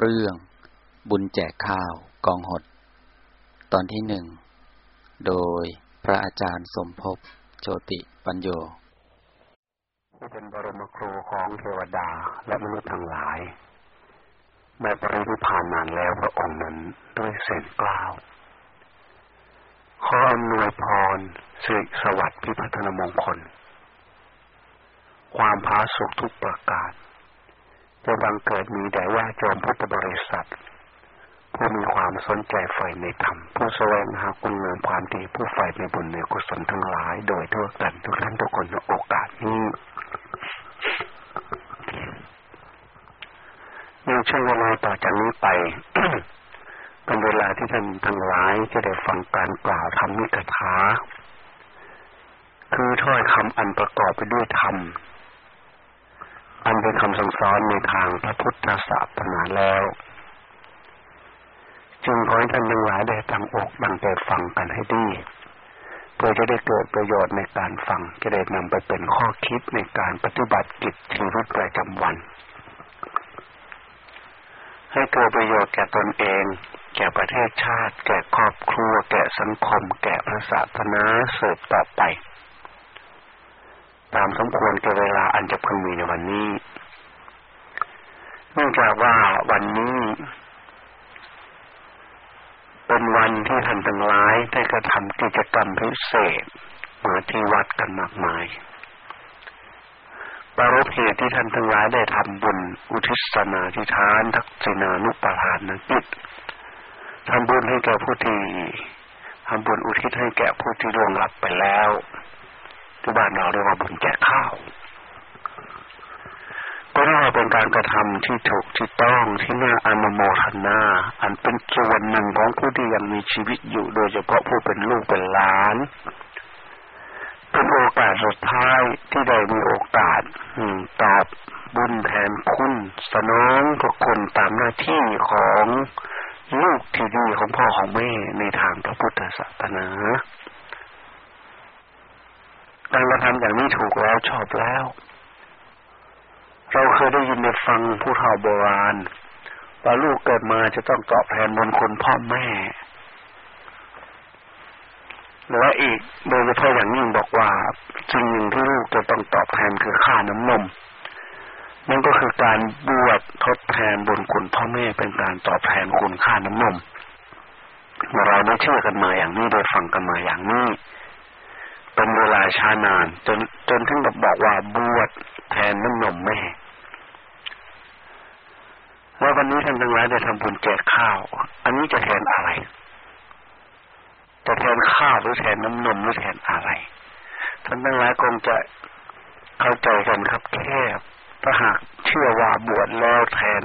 เรื่องบุญแจกข้าวกองหด ตอนที่หนึ่ง โดยพระอาจารย์สมภพโชติปัญโยที่เป็นบรมครูของเทวดาและมนุษย์ทั้งหลายแม้ปรินิพานนานแล้วพระองค์นั้นด้วยเสียงกล่าว ขออำนวยพรสิริสวัสดิ์พิพัฒนมงคล ความพาสุขทุกประการ จะบังเกิดมีแต่ว่าโจมพุทธบริษัท ผู้มีความสนใจใฝ่ในธรรม ผู้แสวงหาคุณงามความดีผู้ใฝ่ในบุญในกุศลทั้งหลาย โดยทั่วกันทุกท่านทุกคนในโอกาสนี้ในช่วงเวลาต่อจากนี้ไปเป็นเวลาที่ท่านทั้งหลายจะได้ฟังการกล่าวธรรมิกถาคือถ้อยคำอันประกอบไปด้วยธรรม อันเป็นคำสั่งสอนในทางพระพุทธศาสนาแล้ว จึงขอให้ท่านทั้งหลายได้ตั้งอกตั้งใจฟังกันให้ดีเพื่อจะได้เกิดประโยชน์ในการฟังจะได้นำไปเป็นข้อคิดในการปฏิบัติกิจชีวิตประจำวัน ให้เกิดประโยชน์แก่ตนเอง แก่ประเทศชาติ แก่ครอบครัว แก่สังคม แก่พระศาสนาเสิร์ฟต่อไป ตามสมควรแก่เวลาอันจะพึงมีในวันนี้ เนื่องจากว่าวันนี้ เป็นวันที่ท่านทั้งหลายได้กระทำกิจกรรมพิเศษมาที่วัดกันมากมายปรบเหตุที่ท่านทั้งหลายได้ทำบุญอุทิศนาธิทาน ทักษินานุปทานนักิจทำบุญให้แก่ผู้ที่ทำบุญอุทิศให้แก่ผู้ที่ล่วงลับไปแล้ว ที่บ้านเราเรียกว่าบุญแจกข้าวก็เรียกว่าเป็นการกระทำที่ถูกที่ต้องที่น่าอนุโมทนา อันเป็นส่วนหนึ่งของผู้ที่ยังมีชีวิตอยู่โดยเฉพาะผู้เป็นลูกเป็นหลานเป็นโอกาสสุดท้ายที่ได้มีโอกาสตอบบุญแทนคุณ สนองทุกคนตามหน้าที่ของลูกที่ดีของพ่อของแม่ในทางพระพุทธศาสนา การกระทำอย่างนี้ถูกแล้วชอบแล้ว เราเคยได้ยินได้ฟังผู้เฒ่าโบราณว่าลูกเกิดมาจะต้องตอบแทนบุญคุณพ่อแม่หรือว่าอีกโดยเฉพาะอย่างยิ่งบอกว่าสิ่งหนึ่งที่ลูกจะต้องตอบแทนคือค่าน้ำนมนั่นก็คือการบวชทดแทนบุญคุณพ่อแม่เป็นการตอบแทนคุณค่าน้ำนมเราได้เชื่อกันมาอย่างนี้ได้ฟังกันมาอย่างนี้ เป็นเวลาช้านาน จนจนถึงกับบอกว่าบวชแทนน้ำนมแม่ว่าวันนี้ท่านทั้งหลายได้ทำบุญแจกข้าว อันนี้จะแทนอะไร จะแทนข้าวหรือแทนน้ำนมหรือแทนอะไร ท่านทั้งหลายคงจะเข้าใจกันครับแค่ถ้าหากเชื่อว่าบวชแล้วแทน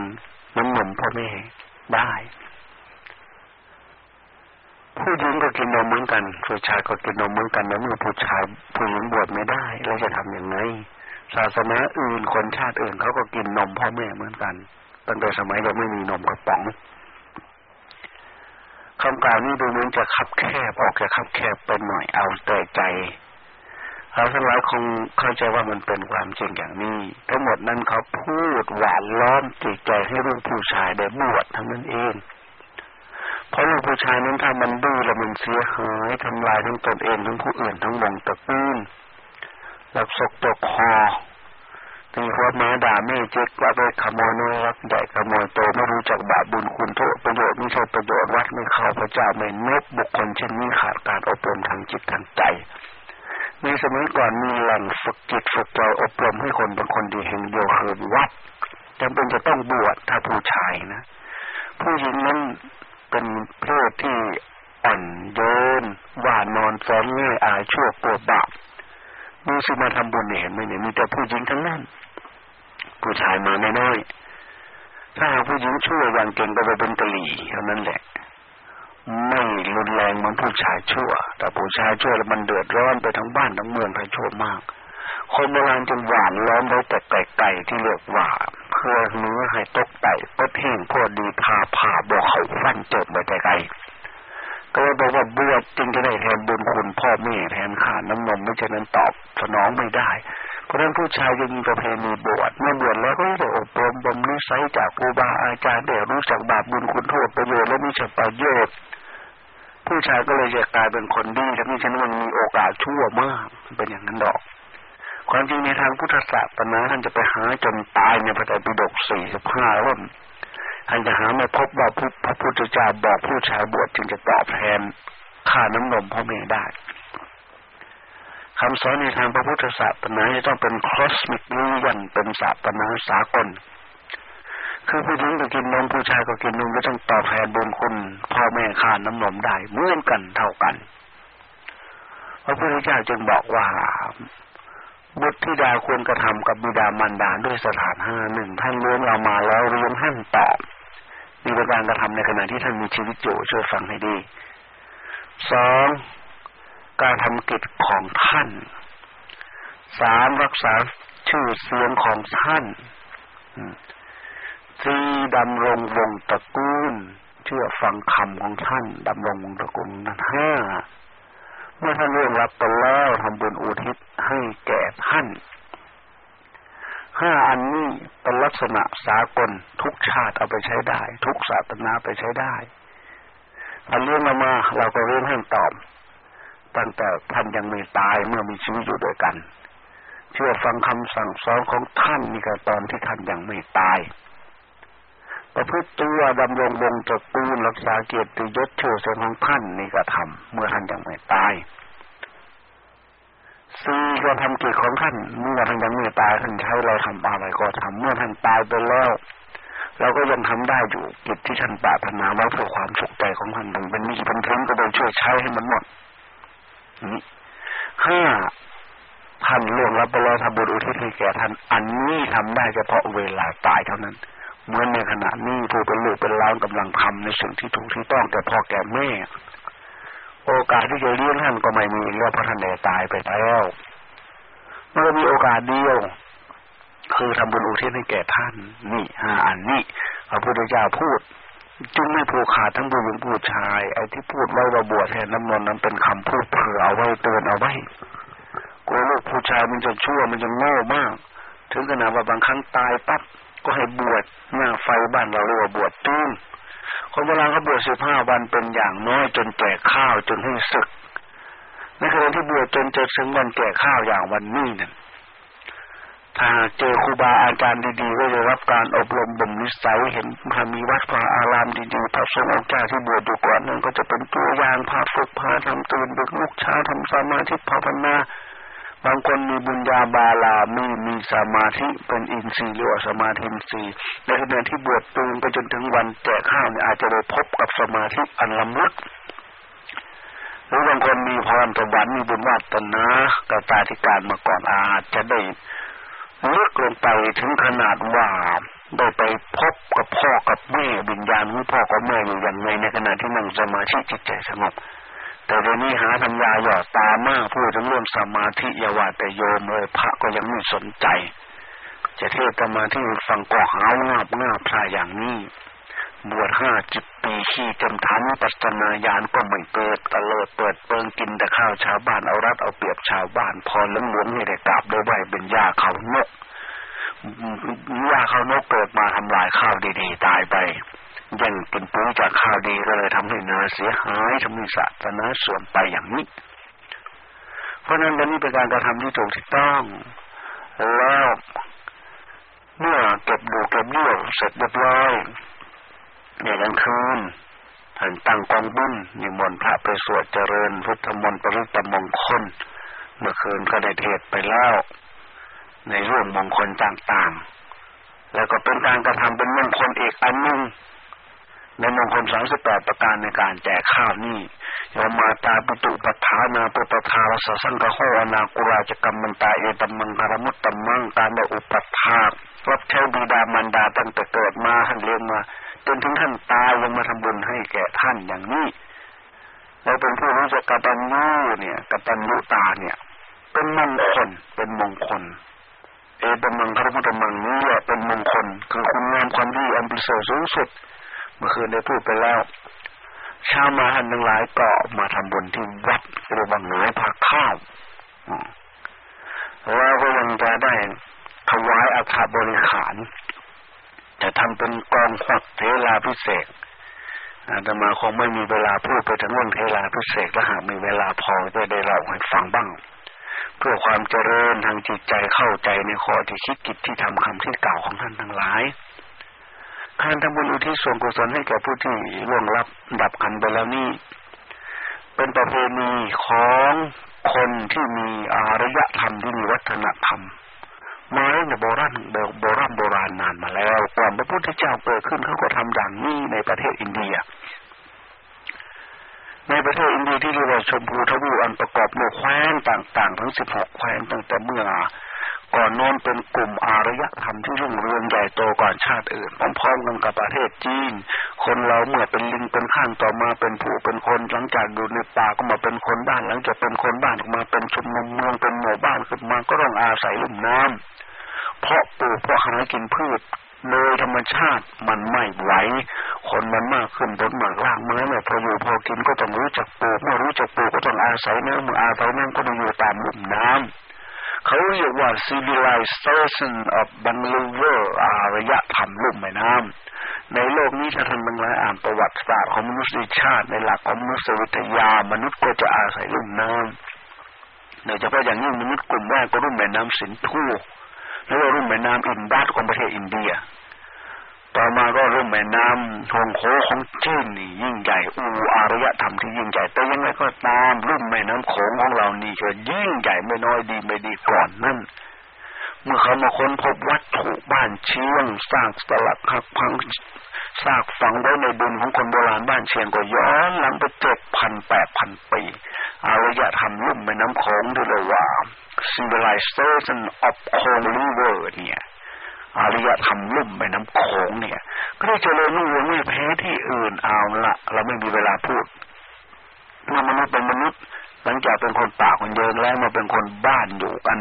น้ำนมพ่อแม่ได้ ผู้หญิงก็กินนมเหมือนกัน ผู้ชายก็กินนมเหมือนกันนะเมื่อผู้ชายผู้หญิงบวชไม่ได้เราจะทํำยังไง ศาสนาอื่นคนชาติอื่นเขาก็กินนมพ่อแม่เหมือนกัน ตั้งแต่สมัยเราไม่มีนมกระป๋องคำกล่าวนี้ดูเหมือนจะคับแคบออกจะคับแคบเป็นหน่อยเอาแต่ใจเราทั้งหลายคงเข้าใจว่ามันเป็นความจริงอย่างนี้ ทั้งหมดนั้นเขาพูดหวานล้อมจิตใจให้ลูกผู้ชายได้บวชทั้งนั้นเอง เพราะลูกผู้ชายนั้นถ้ามันดื้อแล้วมันเสียหายทำลายทั้งตนเองทั้งผู้อื่นทั้งวงตระกูลหลับศกตกคอตีหัวมาด่าแม่เจ๊กว่าไปขโมยน้อยรักใหญ่ขโมยโตไม่รู้จักบาปบุญคุณโทษประโยชน์ไม่ใช่ประโยชน์วัดไม่เข้าพระเจ้าไม่นบบุคคลเช่นนี้ขาดการอบรมทางจิตทางใจในสมัยก่อนมีแหล่งฝึกจิตฝึกใจอบรมให้คนเป็นคนดีแห่งเดียวคือวัดจำเป็นจะต้องบวชถ้าผู้ชายนะ ผู้หญิงนั้น เป็นเพศที่อ่อนโยนว่านอนซ้อนง่ายอายชั่วปวดบาปมีสิมาทำบุญเห็นไหมเนี่ยมีแต่ผู้หญิงทั้งนั้นผู้ชายมาไม่น้อยถ้าผู้หญิงชั่วอย่างเก่งก็ไปเป็นกะหลี่เท่านั้นแหละ ไม่รุนแรงเหมือนผู้ชายชั่ว แต่ผู้ชายชั่วแล้วมันเดือดร้อนไปทั้งบ้านทั้งเมืองไปชั่วมาก คนโบราณจึงหวานล้อมไว้แต่ไก่ไก่ที่เรียกว่าเพื่อเนื้อให้ตกไก่ก็แห้งพอดีพาผ่าบอกเขาฟันเจิดไปไกลก็เลยบอกว่าบวชจึงจะได้แทนบุญคุณพ่อแม่แทนขาน้ำนมไม่ฉะนั้นตอบสนองไม่ได้ เพราะฉะนั้นผู้ชายจะมีประเพณีบวชเมื่อบวชแล้วก็จะอบรมบ่มนิสัยจากครูบาอาจารย์ได้รู้จักบาปบุญคุณโทษประโยชน์และมีจักประโยชน์ผู้ชายก็เลยจะกลายเป็นคนดีและนี่ฉะนั้นมันมีโอกาสชั่วมากเป็นอย่างนั้นดอก ความจริงในทางพุทธศาสนาท่านจะไปหาจนตายในพระไตรปิฎกสี่สิบห้าเล่มท่านจะหาไม่พบว่าพระพุทธเจ้าบอกผู้ชายบวชจึงจะตอบแทนค่าน้ำนมพ่อแม่ได้คำสอนในทางพระพุทธศาสนาจะต้องเป็นคอสมิกนิยันเป็นศาสนาสากล คือผู้หญิงก็กินนมผู้ชายก็กินนมก็ต้องตอบแทนบุญคุณพ่อแม่ค่าน้ำนมได้เหมือนกันเท่ากัน พระพุทธเจ้าจึงบอกว่า บุตรธิดาควรกระทำกับบิดามารดาด้วยสถานห้าหนึ่งท่านเลี้ยงเรามาแล้วเลี้ยงท่านตอบมีประการกระทำในขณะที่ท่านมีชีวิตอยู่ช่วยฟังให้ดีสองการทำกิจของท่านสามรักษาชื่อเสียงของท่านสี่ดำรงวงตระกูล เชื่อฟังคำของท่านดำรงวงตระกูลนั้นห้า เมื่อท่านเรื่องรับไปแล้วทำบุญอุทิศให้แก่ท่านห้าอันนี้เป็นลักษณะสากลทุกชาติเอาไปใช้ได้ ทุกศาสนาไปใช้ได้อันเรื่องมาเราก็เรื่องให้ตอบตั้งแต่ท่านยังไม่ตายเมื่อมีชีวิตอยู่ด้วยกัน เชื่อฟังคำสั่งสอนของท่านนี่ก็ตอนที่ท่านยังไม่ตาย ประพฤติตัวดำรงวงตระกูลรักษาเกียรติยศเชื่อเสียงของท่านนี่ก็ทำเมื่อท่านยังไม่ตายสี่ก็ทำกิจของท่านเมื่อท่านยังไม่ตายท่านใช้เราทำอะไรก็ทำเมื่อท่านตายไปแล้วเราก็ยังทำได้อยู่กิจที่ท่านปรารถนาไว้เพื่อความสุขใจของท่านเป็นมีพันธุ์ก็ไปช่วยใช้ให้มันหมดห้าท่านล่วงรับไปแล้วทำบุญอุทิศให้แก่ท่าน อันนี้ทำได้เฉพาะเวลาตายเท่านั้น เหมื่อในขณะนี้ผู้เป็นลูกเป็นล้านกำลังทำในสิ่งที่ถูกที่ต้องแต่พ่อแก่แม่โอกาสที่จะเลี้ยงท่านก็ไม่มีแล้วพระท่านได้ตายไปแล้วมันก็มีโอกาสเดียว คือทำบุญอุทิศให้แก่ท่าน นี่ห้าอันนี้พระพุทธเจ้าพูด จึงไม่ผูกขาดทั้งผู้หญิงผู้ชาย ไอ้ที่พูดไว้ว่าบวชแทนน้ำนนนั้นเป็นคำพูดเผื่อเอาไว้เตือนเอาไว้กลัวลูกผู้ชายมันจะชั่วมันจะโง่มาก ถึงขนาดว่าบางครั้งตายปั๊บ ก็ให้บวชหน้าไฟบ้านเราเรียกว่าบวชตุ้มคนโบราณเขาบวชสิบห้าวันเป็นอย่างน้อยจนแก่ข้าวจนให้ศึกในขณะที่บวชจนจะถึงวันแก่ข้าวอย่างวันนี้นั่นถ้าเจอครูบาอาจารย์ดีๆก็จะรับการอบรมบ่มนิสัยเห็นพามีวัดพระอารามดีๆพระสงฆ์องค์เจ้าที่บวชอยู่ก่อนนั้นก็จะเป็นตัวอย่างพาฝึกพาทำตื่นดึกลุกเช้าทำสมาธิภาวนา บางคนมีบุญญาบาลามีมีสมาธิเป็นอินทรีย์หรือสมาธิอินทรีย์ในขณะที่บวชตูนไปจนถึงวันแจกข้าวเนี่ยอาจจะได้พบกับสมาธิอันล้ำลึกหรือบางคนมีพรสวรรค์มีบุญวาสนากัตาธิการมาก่อนอาจจะได้ลึกลงไปถึงขนาดว่าได้ไปพบกับพ่อกับแม่วิญญาณของพ่อกับแม่อยู่อย่างไรในขณะที่นั่งสมาธิจิตใจสงบ แต่เดี๋ยวนี้หาทำยาหยอดตามากพูดถึงเรื่องสมาธิยาวาแต่โยมเลยพระก็ยังไม่สนใจ จะเทศมาที่ฟังก็หางาบงาพระอย่างนี้ บวชห้าจิตปีขี้จำทันปัสนาญาณก็ไม่เกิดตะเลิดเปิดเปิงกินแต่ข้าวชาวบ้านเอารัดเอาเปรียบชาวบ้าน พอล้มหลวงให้ได้กราบด้วยไหวเป็นยาเขานกยาเขานกเกิดมาทำลายข้าวดีๆตายไป ยังกินปุ๋ยจากข้าวดีก็เลยทำให้นาเสียหายทำให้ศาสนาส่วนไปอย่างนี้ เพราะนั้นวันนี้เป็นการกระทำที่ถูกที่ต้อง แล้วเมื่อเก็บดูเก็บเลี้ยวเสร็จเรียบร้อยในกลางคืนท่านตั้งกองบุญนิมนต์พระไปสวดเจริญ พุทธมนต์ปริตมงคล เมื่อคืนก็ได้เทศไปแล้ว ในเรื่องมงคลต่างๆ แล้วก็เป็นการกระทำเป็นมงคลอีกอันหนึ่ง ในมงคลสามสิบแปดประการในการแจกข้าวนี่ยมาตาปิตุปัฏานาปุปทารสสังกโหอนากุราจกรรมมันตาเอตมังคารมุตตมังการได้อุปถารับใช้บิดามารดาตั้งแต่เกิดมาท่านเลี้ยงมาจนถึงท่านตายยังมาทำบุญให้แก่ท่านอย่างนี้เราเป็นผู้รู้จักกตัญญูเนี่ยกตัญญูตาเนี่ย เป็นมงคลเป็นมงคลเอตมังคารมุตมังนี้แหละเป็นมงคลคือคุณงามความดีอันประเสริฐสูงสุด เมื่อคืนได้พูดไปแล้วชาวมาหันทั้งหลายก็มาทำบุญที่วัดหรือบังหนายผักข้าวแล้วก็ยังจะได้ถวายอาคาบริขาร จะทำเป็นกองขวักเทลาพิเศษอาตมาคงไม่มีเวลาพูดไปถึงเรื่องเทลาพิเศษถ้าหากมีเวลาพอจะได้เล่าให้ฟังบ้าง เพื่อความเจริญทางจิตใจเข้าใจในข้อที่คิดกิจที่ทำคำที่กล่าวของท่านทั้งหลาย การทำบุญอุทิศส่วนกุศลให้แก่ผู้ที่ล่วงลับดับขันไปแล้วนี่เป็นประเพณีของคนที่มีอารยธรรมที่มีวัฒนธรรมมาตั้งแต่โบราณโบราณโบราณนานมาแล้วก่อนพระพุทธเจ้าเกิดขึ้นเขาก็ทำอย่างนี้ในประเทศอินเดีย ในประเทศอินเดียที่เรียกว่าชมพูทวีอันประกอบด้วยแคว้นต่าง ๆ ทั้งสิบหกแคว้นตั้งแต่เมื่อ ก่อนโน้นเป็นกลุ่มอารยธรรมที่รุ่งเรืองใหญ่โตก่อนชาติอื่นพร้อมๆกันกับประเทศจีน คนเราเมื่อเป็นลิงเป็นข้างต่อมาเป็นผู้เป็นคนหลังจากอยู่ในป่าก็มาเป็นคนบ้านหลังจากเป็นคนบ้านออกมาเป็นชุมนุมเมืองเป็นหมู่บ้านขึ้นมาก็ต้องอาศัยลุ่มน้ำเพราะปลูกเพราะหากินพืชโดยธรรมชาติมันไม่ไหว คนมันมากขึ้นบนหมากล่างไม้เนี่ยพออยู่พอกินก็ต้องรู้จักปลูกเมื่อรู้จักปลูกก็ต้องอาศัยน้ำเมื่ออาศัยน้ำก็ต้องอยู่ตามลุ่มน้ำ เขาเรียกว่า civilization of Bangalore อารยธรรมลุ่มแม่น้ำในโลกนี้ถ้าท่านบางหลายอ่านประวัติศาสตร์ของมนุษยชาติในหลักของมนุษยวิทยามนุษย์ก็จะอาศัยลุ่มน้ำโดยเฉพาะอย่างยิ่งมนุษย์กลุ่มแรกก็รุ่มแม่น้ำสินธุแล้วก็รุ่มแม่น้ำอินดัสของประเทศอินเดีย ต่อมาก็เรื่องแม่น้ำทงโคของจีนนี่ยิ่งใหญ่อูอารยธรรมที่ยิ่งใหญ่แต่ยังไงก็ตามรุ่มแม่น้ำโขงของเรานี่ก็ยิ่งใหญ่ไม่น้อยดีไม่ดีก่อนนั่นเมื่อเขามาค้นพบวัตถุบ้านเชียงสร้างสลักหักพังซากฝังไว้ในดินของคนโบราณบ้านเชียงก็ย้อนหลังไปเจ็ดพันแปดพันปีอารยธรรมรุ่มแม่น้ำโขงที่เรียกว่า civilization of Kong River เนี่ย อารยธรรมลุ่มแม่น้ำโขงเนี่ย ก็ได้เจริญรุ่งเรืองไม่แพ้ที่อื่นเอาละเราไม่มีเวลาพูดเมื่อมนุษย์เป็นมนุษย์ หลังจากเป็นคนป่าคนเยินแล้วมาเป็นคนบ้านอยู่กัน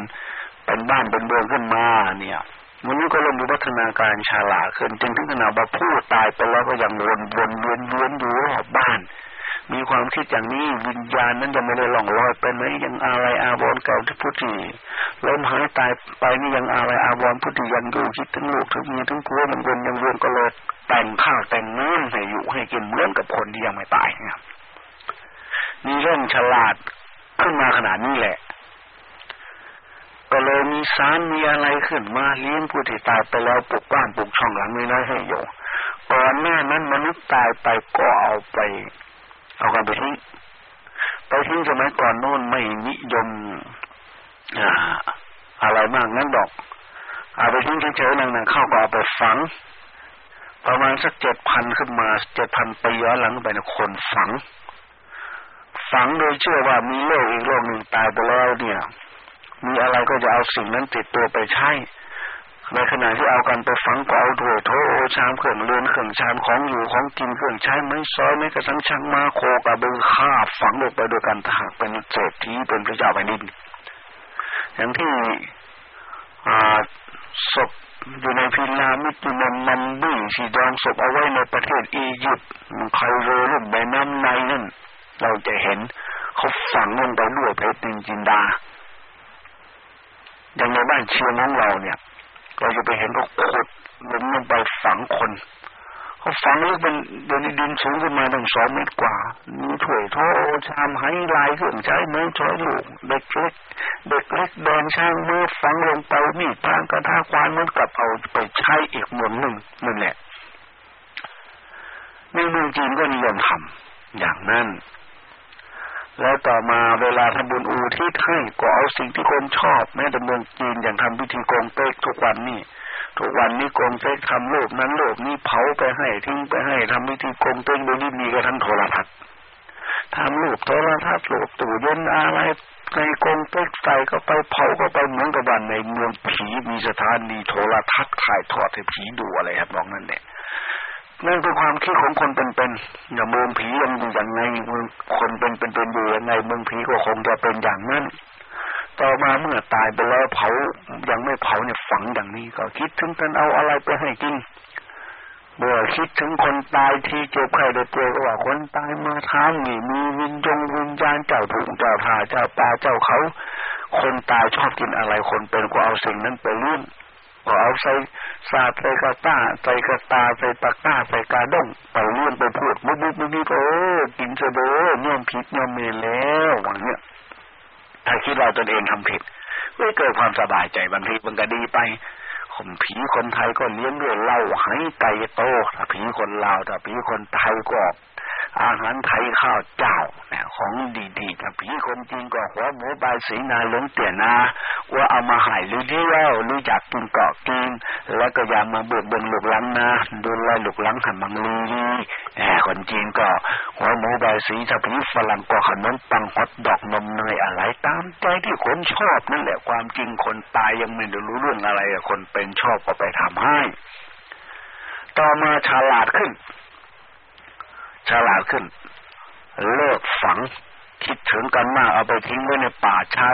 เป็นบ้านเป็นเมืองขึ้นมาเนี่ยมนุษย์ก็เริ่มมีพัฒนาการฉลาดขึ้นจนถึงขนาดว่าพูดตายไปแล้วก็ยังวนวนเวียนเวียนอยู่รอบบ้าน มีความคิดอย่างนี้วิญญาณนั้นจะไม่ได้หล่องลอยไปไหมยังอะไรอาวรเก่าที่พุทธิลมหายตายไปนี่ยังอะไรอาวรพุทธิยังอยู่คิดถึงลูกถึงเมียถึงผัวยังวนยังวนก็เลยแต่งข้าวแต่งน้ำให้อยู่ให้กินเหมือนกับคนที่ยังไม่ตายครับมีเรื่องฉลาดขึ้นมาขนาดนี้แหละ ก็เลยมีสารมีอะไรขึ้นมาเลี้ยงผู้ที่ตายไปแล้วปลุกบ้านปลุกช่องหลังไม่น้อยให้อยู่ก่อนหน้านั้นมนุษย์ตายไปก็เอาไป เอากันไปทิ้งไปทิ้งสมัยก่อนโน่นไม่นิยมอ่าอะไรมากนั้นดอกเอาไปทิ้งเฉยๆนั่งๆเข้าก็เอาไปฝัง ประมาณสักเจ็ดพันขึ้นมาเจ็ดพันปีย้อนหลังไปนะคนฝัง ฝังโดยเชื่อว่ามีโลกอีกโลกหนึ่งตายไปแล้วเนี่ย มีอะไรก็จะเอาสิ่งนั้นติดตัวไปใช้ ในขณะที่เอากันไปฝังก็เอาถ้วยโถชามเครื่องเรือนเครื่องชามของอยู่ของกินเครื่องใช้ไม้ซอยไม้กระสังชังมาโคกระบือข้าฝังลงไปโดยการถากเป็นเศรษฐีเป็นพระเจ้าแผ่นดิน อย่างที่ศพอยู่ในพิลามิตุนันนันบี้สีดองศพเอาไว้ในประเทศอียิปต์ใครเรือลุ่มในน้ำในนั่นเราจะเห็นเขาฝังลงไปด้วยเพชรจินดาอย่างในบ้านเชียงของเราเนี่ย เราจะไปเห็นเขาขุดหลุมลงไปฝังคนเขาฝังแล้วเป็นเดินดินสูงขึ้นมาตั้งสองเมตรกว่ามีถ้วยโถชามไหลายเครื่องใช้ไม้ช้อยลูกเด็กเล็กเด็กเล็กแดงช่างมือฝังลงไปมีดพางกระทาควานมันกลับเอาไปใช้อีกเมืองหนึ่งนั่นแหละในเมืองจีนก็นิยมทำอย่างนั้น แล้วต่อมาเวลาทำบุญอูที่ให้ก็เอาสิ่งที่คนชอบ แม้แต่เมืองจีนอย่างทำพิธีกงเต็กทุกวันนี่ทุกวันนี้กงเต็กทำโลกนั้นโลกนี้เผาไปให้ทิ้งไปให้ทำพิธีกงเต็กโดยที่มีกระทั่งโทรทัศน์ทำรูปโทรทัศน์รูปตู้เย็นอะไรในกงเต็กใส่ก็ไปเผาก็ไปเหมือนกับบ้านในเมืองผีมีสถานีโทรทัศน์ถ่ายทอดให้ผีดูอะไรครับน้องนั่นเนี่ย นั่นคือความคิดของคนเป็นๆอย่าเมืองผียังอยู่อย่างไงเมืองคนเป็นเป็นเป็นอยู่ยังไงเมืองผีก็คงจะเป็นอย่างนั้นต่อมาเมื่อตายไปแล้วเผายังไม่เผาเนี่ยฝังอย่างนี้ ก็คิดถึงกันเอาอะไรไปให้กินเมื่อคิดถึงคนตายที่เจ็บไข้ได้ป่วยก็ว่าคนตายมาทางนี่มีวิญญงวิญญาณเจ้าถูกเจ้าทาเจ้าตาเจ้าเขา คนตายชอบกินอะไรคนเป็นก็เอาสิ่งนั้นไปลื่นก็เอาใส่ สาใส่กระตาใส่กระตาใส่ปาก้าใส่กาด้งไปเลื่อนไปพูดมุบมุบมุบมุบเออกินเสดอย่อมผิดย่อมเมแล้วอย่างเงี้ยถ้าคิดเราตนเองทำผิดไม่เกิดความสบายใจบางทีมันก็ดีไปคนผีคนไทยก็เลี้ยงด้วยเหล้าให้ไก่โตถ้าผีคนลาวถ้าผีคนไทยก็ อาหารไทยข้าวเจ้าเนี่ยของดีๆถ้าผีคนจีนก็หัวหมูใบสีนาหลงเตี่ยนาว่าเอามาหายหรือเดียวรู้จักกินเกาะกิน แล้วก็อย่ามาเบิกเบิงหลุกลังนะดูแลหลุกลังหันมังลีแหมคนจีนก็หัวหมูใบสีถ้าผีฝรั่งก็ขนมปังฮอตดอกนมเนยอะไรตามใจที่คนชอบนั่นแหละความจริงคนตายยังไม่รู้เรื่องอะไรคนเป็นชอบก็ไปทำให้ ต่อมาฉลาดขึ้น ฉลาดขึ้น เลิกฝังคิดถึงกันมากเอาไปทิ้งไว้ในป่าช้า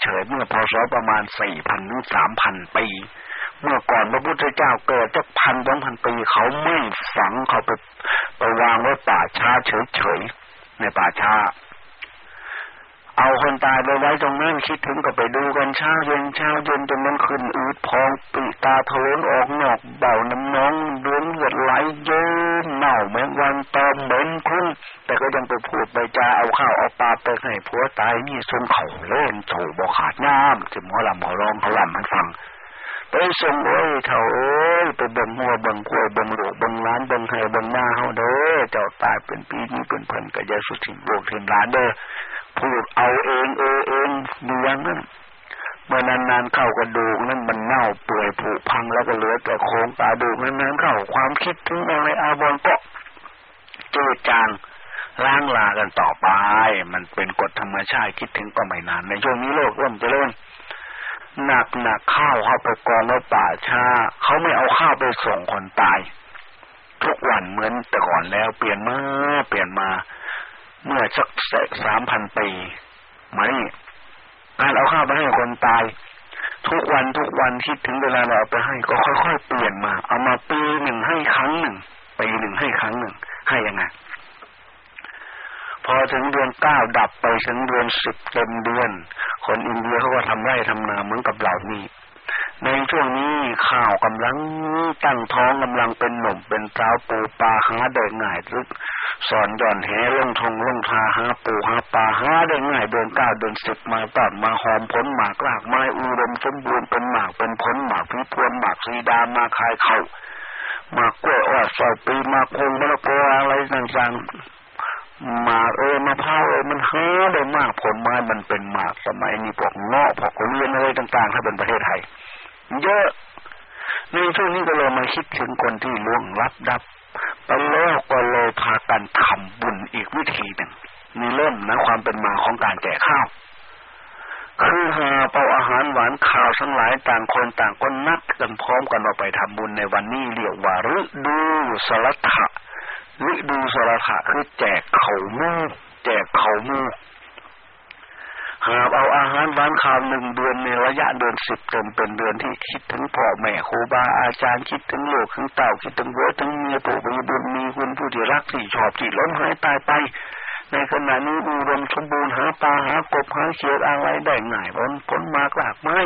เฉยๆเมื่อพศประมาณสี่พันถึงสามพันปี เมื่อก่อนพระพุทธเจ้าเกิดจะพันสองพันปีเขาไม่ฝังเขาไปไปวางไว้ป่าช้าเฉยๆในป่าช้า เอาคนตายไปไว้ตรงนั้นคิดถึงก็ไปดูกันเช้าเย็นเช้าเย็นจนมันขึ้นอืดพองปีตาทะลุออกนอกเบาน้ำน้องดวงเลือดไหลเยิ้มเน่าเหมงวันตอมเหม็นคุ้นแต่ก็ยังไปพูดไปจาเอาข้าวเอาปลาไปให้ผัวตายนี่ทรงเขาเล่นโฉบขาดน้ำจะหมอลำหมอร้องเขาลำมันฟัง ไปส่งเอ้ยเถ่าเอ้ยไปเบิ่งหัวเบิ่งกล้วยเบิ่งหลูกเบิ่งล้านเบิ่งไห้เบิ่งหน้าเฮาเด้อเจ้าตายเป็นปีนี้เป็นเพิ่นก็อย่าสุดถิ่นโลกถิ่นล้านเด้อพูดเอาเองเออเองดูอย่างนั้นเมื่อนานๆเข้ากระดูกนั้นมันเน่าเปื่อยผุพังแล้วก็เหลือแต่โครงตาดูนั้นนั้นเข้าความคิดถึงอะไรอาบอนก็เจืดจางล้างลากันต่อไป มันเป็นกฎธรรมชาติคิดถึงก็ไม่นานในช่วงนี้โลกเริ่มจะเริญ หนักหนักข้าวเข้าไปกองไว้ป่าชาเขาไม่เอาข้าวไปส่งคนตาย ทุกวันเหมือนแต่ก่อนแล้วเปลี่ยนมาเปลี่ยนมา เมื่อสักสามพันปีมานี่การเอาข้าวไปให้คนตาย ทุกวันทุกวันคิดถึงเวลาเราเอาไปให้ก็ค่อยๆเปลี่ยนมา เอามาปีหนึ่งให้ครั้งหนึ่งปีหนึ่งให้ครั้งหนึ่งให้ยังไง พอถึงเดือนเก้าดับไปถึงเดือนสิบเต็มเดือน คนอินเดียเขาก็ทำไร่ทำนาเหมือนกับเรานี่ในช่วงนี้ข้าวกำลังตั้งท้องกำลังเป็นหนุ่มเป็นสาวปูปลาหาเดินง่ายรึกสอนย่อนแหลงทงลงทาหาปูหาปลาหาได้ง่ายเดินก้าวเดินสิบมาตัดมาหอมผลหมากลากไม้อุดมสมบูรณ์เป็นหมากเป็นผลหมากพิพวนหมากสีดามาคายเข่ามากกล้วยอ้อสอยปีมาคงมะละกออะไรต่างๆ มากเออมะพร้าวเออมันหาได้มากผลไม้มันเป็นหมากสมัยนี้พวกเงาะพวกเรียนอะไรต่างๆ ถ้าเป็นประเทศไทย เยอะในช่วงนี้ก็เลยมาคิดถึงคนที่ล่วงลับดับไปแล้วก็เลยพากันทำบุญอีกวิธีหนึ่งมีเริ่มนะความเป็นมาของการแจกข้าว คือหาเป่าอาหารหวานข้าวทั้งหลายต่างคนต่างก็นัดกันพร้อมกันออกไปทำบุญในวันนี้เรียกว่าฤดูสลัทะ ฤดูสลัทะคือแจกเขามูแจกเขามูหาเอาอาหารวานข้าวหนึ่งเดือนในระยะเดือนสิบเต็มเป็นเดือนที่คิดถึงพ่อแม่ครูบาอาจารย์คิดถึงโลกถึงเต่าคิดถึงเวถึงเมียปู่มีบุญมีคุณผู้ที่รักที่ชอบที่ล้มหายตายไป ในขณะนี้อุดมสมบูรณ์หาปลาหากบหาเขียดอะไรได้ง่ายผลผลมากหลากไม้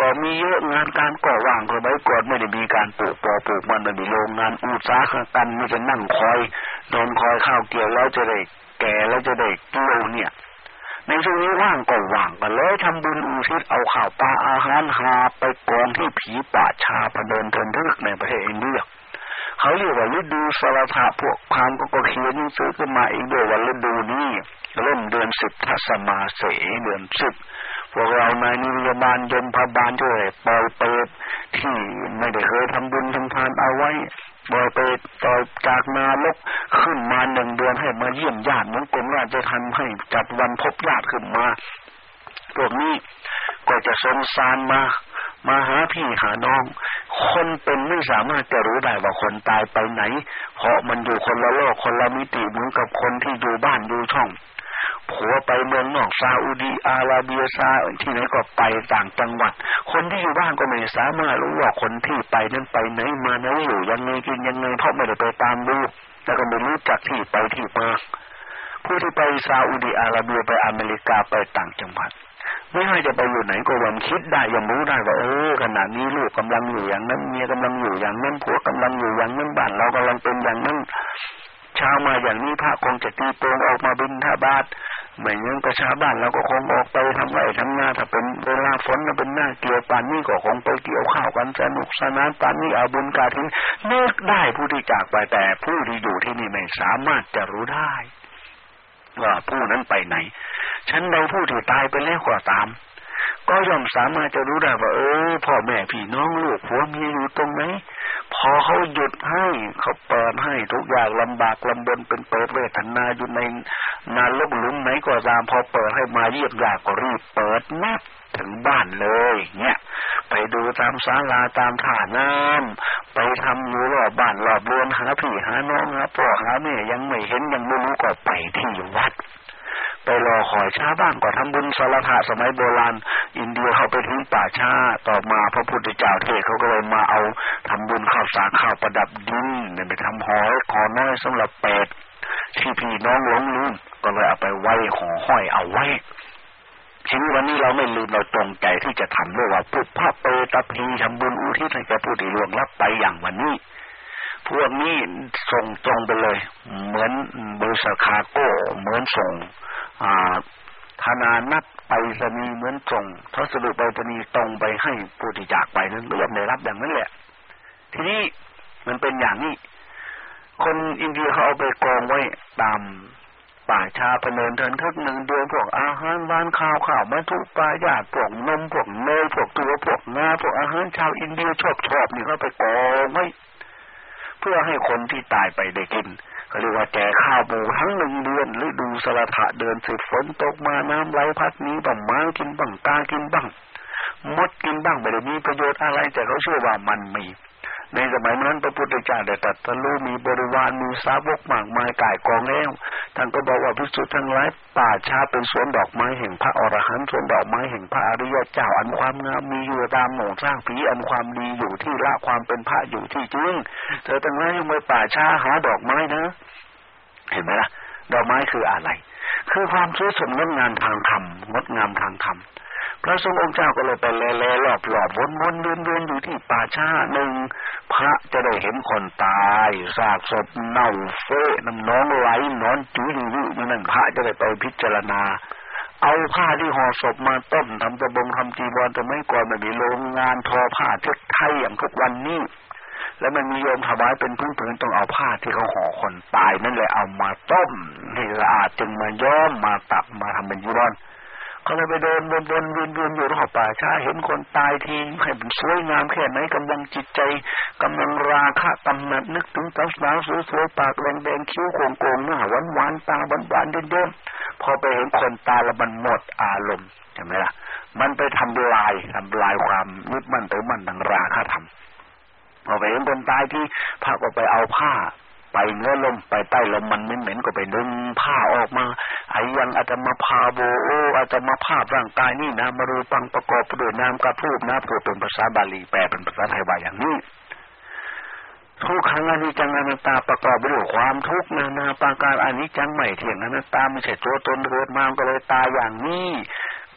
ก็มีเยอะงานการก่อว่างก็ไว้ก่อนไม่ได้มีการปลูกปอปลูกมันไม่มีโรงงานอุตสาหกรรมไม่จะนั่งคอยนอนคอยข้าวเกี่ยวแล้วจะได้แก่แล้วจะได้เกี่ยวเนี่ย ในช่วงนี้ว่างก็ว่างกันเลยทำบุญอุทิศเอาข่าวปลาอาหารหาไปกองที่ผีป่าชาพเดินเทินทึกในประเทศอินเดียเขาเรียกว่าฤดูสารถะพวกความก็ก็เขียนหนังสือขึ้นมาอีกด้วยว่าฤดูนี้เริ่มเดือนสิบทัศมาเสเดือนสิบ พวกเราในนิรบาลยมพบาลช่วยปล่อยเปิดที่ไม่ได้เคยทำบุญทำทานเอาไว้บอยไปต่อจากนาลกขึ้นมาหนึ่งเดือนให้มาเยี่ยมญาติเหมือนกรมราชทันให้จัดวันพบญาติขึ้นมาพวกนี้ก็จะสงสารมามาหาพี่หาน้อง คนเป็นไม่สามารถจะรู้ได้ว่าคนตายไปไหน เพราะมันอยู่คนละโลกคนละมิติเหมือนกับคนที่อยู่บ้านอยู่ช่อง ผัวไปเมืองนอกซาอุดีอาระเบียซาที่ไหนก็ไปต่างจังหวัด คนที่อยู่บ้านก็ไม่สามารถรู้ว่าคนที่ไปนั้นไปไหนมาไหนอยู่ยังไงกินยังไงเพราะไม่ได้ไปตามดูแล้วก็ไม่รู้จักที่ไปที่มาผู้ที่ไปซาอุดีอาระเบียไปอเมริกาไปต่างจังหวัดไม่ให้จะไปอยู่ไหนก็ยังคิดได้ยังรู้ได้ว่าเออขณะนี้ลูกกำลังอยู่อย่างนั้นเมียกำลังอยู่อย่างนั้นผัวกำลังอยู่อย่างนั้นบ้านเรากำลังเป็นอย่างนั้น เช้ามาอย่างนี้พระคงจะตีโปงออกมาบินท่าบาทไม่งั้นก็ชาวบ้านเราก็คงออกไปทำไรทำงานถ้าเป็นเวลาฝนเป็นหน้าเกี่ยวปานนี้ก็คงไปเกี่ยวข้าวกันสนุกสนานปานนี้เอาบุญกาทิ้งเลิกได้ผู้ที่จากไปแต่ผู้ที่อยู่ที่นี่ไม่สามารถจะรู้ได้ว่าผู้นั้นไปไหน ฉันใดผู้ที่ตายไปแล้วก็ตาม ก็ย่อมสามารถจะรู้ได้ว่าเออพ่อแม่พี่น้องลูกผัวเมียอยู่ตรงไหน พอเขาหยุดให้เขาเปิดให้ทุกอย่างลำบากลำบนเป็นเปิดเวทนาอยู่ในนานลบหลุมไหนก็ตามพอเปิดให้มาเยียมยากก็รีบเปิดนับถึงบ้านเลย เนี่ยไปดูตามศาลาตามท่าน้ำไปทำอยู่รอบบ้านรอบเรือนหาพี่หาน้องหาพ่อหาแม่ยังไม่เห็นยังไม่รู้ก็ไปที่วัด ไปรอคอยช้าบ้านก็ทำบุญสารถะสมัยโบราณ อินเดียเขาไปทิ้งป่าชาต่อมาพระพุทธเจ้าเทศเขาก็เลยมาเอาทำบุญข้าวสารข้าวประดับดินเนี่ยไปทำหอยขอน้อยสำหรับเป็ดที่พี่น้องหลงลืมก็เลยเอาไปไว้ห่อห้อยเอาไว้ทีนี้วันนี้เราไม่ลืมเราตรงใจที่จะทำด้วยว่าพุทธเปตพีทำบุญอุทิศให้แก่ผู้ที่ล่วงลับไปอย่างวันนี้ พวกนี้ส่งตรงไปเลย เหมือนบริษัทคาโก้ เหมือนส่งธนานัดไปสนีเหมือนส่งทศดุไปรษณีย์ตรงไปให้ผู้ที่จากไปนั้นรียบได้รับอย่างนั้นแหละ ทีนี้มันเป็นอย่างนี้ คนอินเดียเขาเอาไปกองไว้ตามป่าชาพเนินเดินทึกหนึ่งเดือนพวกอาหารบ้านข้าวข้าวบรรทุกปลาญาติพวกนมพวกเนยพวกตัวพวกงาพวกอาหารชาวอินเดียชอบชอบนี่เขาไปกองไว้ พื่อให้คนที่ตายไปได้กินเขาเรียกว่าแจกข้าวปูทั้งหนึ่งเดือนหรือดูสลัะเดินสืบฝนตกมาน้ำไหลพัดนี้บังม้ากินบังกากินบังมดกินบ้างไม่ได้มีประโยชน์อะไรแต่เขาเชื่อว่ามันมี ในสมัยนั้นพระพุทธเจ้าได้ตรัสรู้มีบริวารมีสาวกมากมายก่ายกองแล้วท่านก็บอกว่าพิสุทธิ์ทั้งหลายป่าชาเป็นสวนดอกไม้แห่งพระอรหันต์สวนดอกไม้แห่งพระอริยเจ้าอันความงามมีอยู่ตามหมู่สร้างผีอันความดีอยู่ที่ละความเป็นพระอยู่ที่จริงเธอทั้งหลายยังไปป่าชาหาดอกไม้นะ เห็นไหมล่ะ ดอกไม้คืออะไร คือความสวยสดงดงามทางธรรมงดงามทางธรรม พระสงฆ์องค์เจ้าก็เลยไปแล่ๆรอบๆวนวนเวียนเวียนอยู่ที่ป่าช้าหนึ่ง พระจะได้เห็นคนตายซากศพเน่าเฟะน้ำน้องไหลนอนจุยยู่อยู่นั่นพระจะได้ไปพิจารณาเอาผ้าที่ห่อศพมาต้มทำกระบงทำจีวรแต่ไม่ก่อนไม่มีโรงงานทอผ้าเช็ดไทยอย่างทุกวันนี้ แล้วมันมีโยมถวายเป็นพื้นผืนต้องเอาผ้าที่เขาห่อคนตายนั่นแหละเอามาต้มให้สะอาดจึงมาย้อมมาตักมาทำเป็นจีวร เขาเลยไปเดินวนวนเวียนเวียนอยู่รอบป่าช้าเห็นคนตายทีให้มันสวยงามแค่ไหนกำลังจิตใจกำลังราคะกำนัดนึกถึงสาวสาวสวยๆปากแดงแดงคิ้วโก่งๆหน้าหวานหวานตาหวานหวานเด่นๆพอไปเห็นคนตายแล้วมันหมดอารมณ์ใช่ไหมล่ะ มันไปทำลายทำลายความยึดมั่นถือมั่นทางราคะธรรมพอไปเห็นคนตายที่พาก็ไปเอาผ้า ไปเนื้อลมไปใต้ลมมันเหม็นๆก็ไปดึงผ้าออกมาไอ้ยังอาจจะมาพาโบโออาจจะมาภาพร่างกายนี่นะมารูปังประกอบด้วยนามกระพูบนะพูดเป็นภาษาบาลีแปลเป็นภาษาไทยว่าอย่างนี้ทุกครั้งอนิจจังอนัตตาประกอบไปด้วยความทุกข์นานาปาการอนิจจังไม่เที่ยงอนัตตาไม่ใช่ตัวตนเกิดมาก็เลยตายอย่างนี้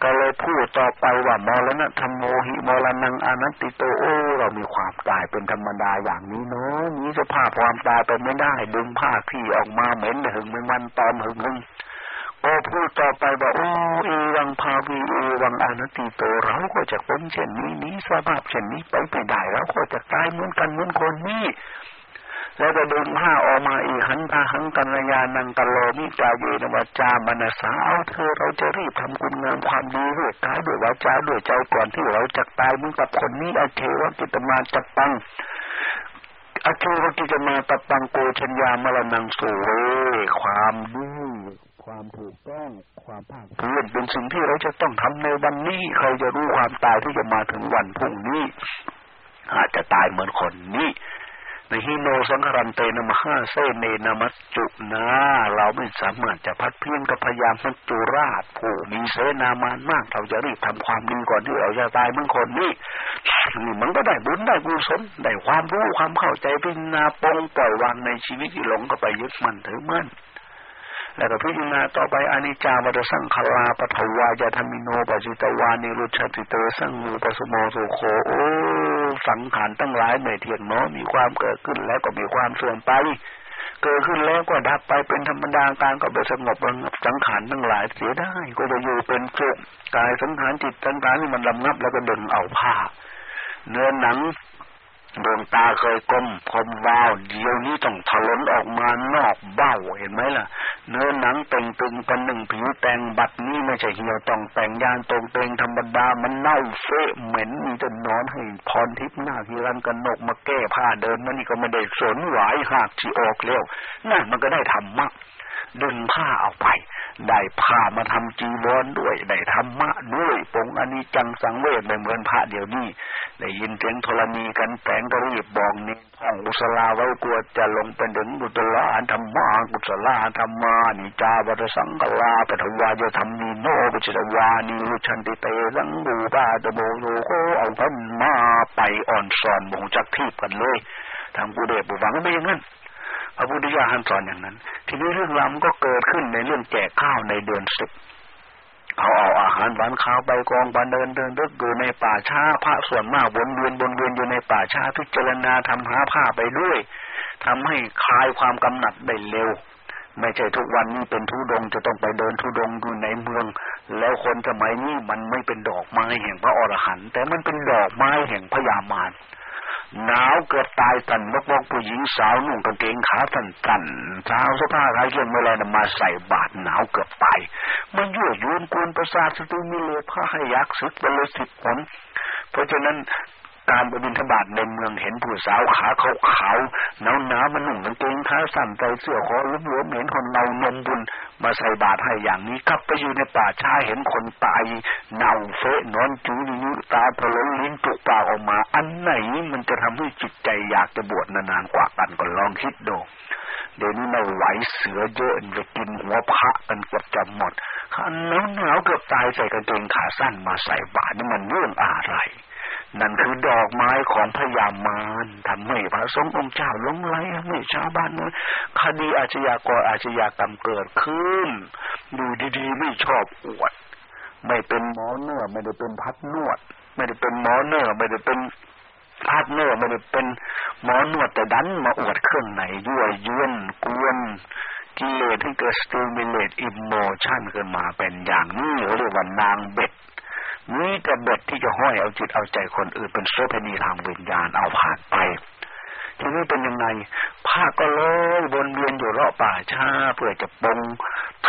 ก็เลยพูดต่อไปว่ามรณะธรรมโมหิมรณังอนัตติโตโอเรามีความตายเป็นธรรมดาอย่างนี้เนาะนี้สภาพความตายไปไม่ได้ ดึงผ้าพี่ออกมาเหม็นหึงมันมันตอมหึงหึงโอ้พูดต่อไปว่าโอ้เอวังภาวีเอวังอนัตติโตเราก็จะเป็นเช่นนี้นี้สภาพเช่นนี้ไปไปได้เราก็จะตายเหมือนกันเหมือนคนนี้ แล้วก็ดึงผ้าออกมาอีกหันพาหังกัญญานังกะโลมิกาเยนวจามนัสาเอาเธอเราจะรีบทำคุณงามความดีด้วยกายด้วยวาจาด้วยใจก่อนที่เราจะตายมึงกับคนนี้อาเทวกิตมาจัปังอาเทวกิตมาตปังโกชัญญามรณังสุเวความดีความถูกต้องความภาคเพื่อนเป็นสิ่งที่เราจะต้องทำในวันนี้ใครจะรู้ความตายที่จะมาถึงวันพรุ่งนี้อาจจะตายเหมือนคนนี้ ในฮิโนสังครันเตนมหาเซเนนมัจจุนา เราไม่สามารถจะพัดเพี้ยนกับพยายามมัจจุราชผู้มีเสนามานมาก เราจะรีบทำความดีก่อนที่เราจะตายเมื่อคนนี้นี่มันก็ได้บุญได้กุศลได้ความรู้ความเข้าใจพิจารณาปองปล่อยวางในชีวิตที่หลงก็ไปยึดมั่นถือมั่นแล้วก็พิจารณาต่อไปอนิจจาวัฏสังขลาปฐวายาธรรมิโนปจิตวานิรุชติเตสังมูปสโมสุโคโอ สังขารตั้งหลายไม่เที่ยงเนาะมีความเกิดขึ้นแล้วก็มีความเสื่อมไป เกิดขึ้นแล้วก็ดับไปเป็นธรรมดาการก็ไปสงบระงับสังขารทั้งหลายเสียได้ ก็จะอยู่เป็นสุขกายสังขารจิตสังขารที่มันลำงับแล้วก็ดึงเอาผ้าเนื้อหนัง ดวงตาเคยกลมคมวาว เดี๋ยวนี้ต้องถลนออกมานอกเบ้าเห็นไหมล่ะ เนื้อหนังเต่งตึงกันหนึ่งผิวแต่งบัดนี้ไม่ใช่เหี่ยวต้องแต่งยานตรงเตงธรรมดามันเน่าเฟะเหม็นมีแต่นอนให้พรทิพย์หน้าที่รันกันนกมาแก้ผ้าเดินมันนี่ก็ไม่ได้สนหวายหากที่ออกเร็วนั่นมันก็ได้ทำมาก ดึงผ้าเอาไป ได้ผ้ามาทำจีวรด้วย ได้ธรรมะด้วยปงอันนี้จังสังเวชไม่เหมือนพระเดี๋ยวนี้ ได้ยินเสียงธรณีกันแปลงก็รีบบอกนี่ห้องอุสลาไว้กลัวจะลงเป็นถึงบุตรละธรรมากุศลาธรรมานิจาวัตสังกลาปฐวาจะทำมีโนปิจิตวานิรุชันติเตสังบูบาตโมโลโคเอาพันมาไปอ่อนสอนบงจักทีบกันเลยทางกูเดบุฟังไม่อย่างนั้น พระพุทธเจ้าท่านสอนอย่างนั้น ทีนี้เรื่องราวก็เกิดขึ้นในเรื่องแจกข้าวในเดือนสิบเขาเอาอาหารหวานข้าวไปกองบันเดินเดินเดินอยู่ในป่าช้าพระส่วนมากวนเวียนวนเวียนอยู่ในป่าช้าพิจารณาทำหาผ้าไปด้วยทำให้คลายความกำหนัดได้เร็ว ไม่ใช่ทุกวันนี้เป็นทุดงจะต้องไปเดินทุดงอยู่ในเมือง แล้วคนสมัยนี้มันไม่เป็นดอกไม้แห่งพระอรหันต์แต่มันเป็นดอกไม้แห่งพญามาร หนาวเกือบตายตันมกมกผู้หญิงสาวนุ่งกางเกงขาตันตันเท้าสผ้าขาเชือกเมื่อไรนมาใส่บาดหนาวเกือบตายมันยั่วยวนกวนประสาทสตูมิเลพระให้ยักษ์สึกบรรลุสิทธิ์ผลเพราะฉะนั้น การไปบินทบาทในเมืองเห็นผู้สาวขาเขาขาวหนาวหนาวมันหนุ่มกางเกงขาสั้นใจเสื้อคอลุ้มหลวมเห็นคนเนานมบุญมาใส่บาตรให้อย่างนี้กลับไปอยู่ในป่าชาเห็นคนตายเน่าเฟะนอนจูนิ้ตาถลนลิ้นจุกปากออกมา อันไหนมันจะทำให้จิตใจอยากจะบวชนานๆกว่ากันก็ลองคิดดูเดี๋ยวนี้ไม่ไหวเสือเยอะจะกินหัวพระกันเกือบจะหมดขันหนาวหนาวเกือบตายใส่กางเกงขาสั้นมาใส่บาตรนี่มันเรื่องอะไร นั่นคือดอกไม้ของพญามารทำให้พระสงฆ์องค์เจ้าลงไหลให้ชาวบ้านนั้นคดีอาชญากรอาชญากรรมเกิดขึ้น ดูดีๆไม่ชอบอวด ไม่เป็นหมอเนื้อไม่ได้เป็นพัดนวด ไม่ได้เป็นหมอเนื้อไม่ได้เป็นพัดเนื้อไม่ได้เป็นหมอนวดแต่ดันมาอวดเครื่องในยั่วยวนกวนกิเลสที่เกิด stimulate emotion ขึ้นมาเป็นอย่างนี้เรียกว่านางเบ็ด มีแต่บทที่จะห้อยเอาจิตเอาใจคนอื่นเป็นโสเภณีทางวิญญาณเอาผ่านไป ทีนี้เป็นยังไงภาคก็เลยวนเวียนอยู่รอบป่าชาเพื่อจะปง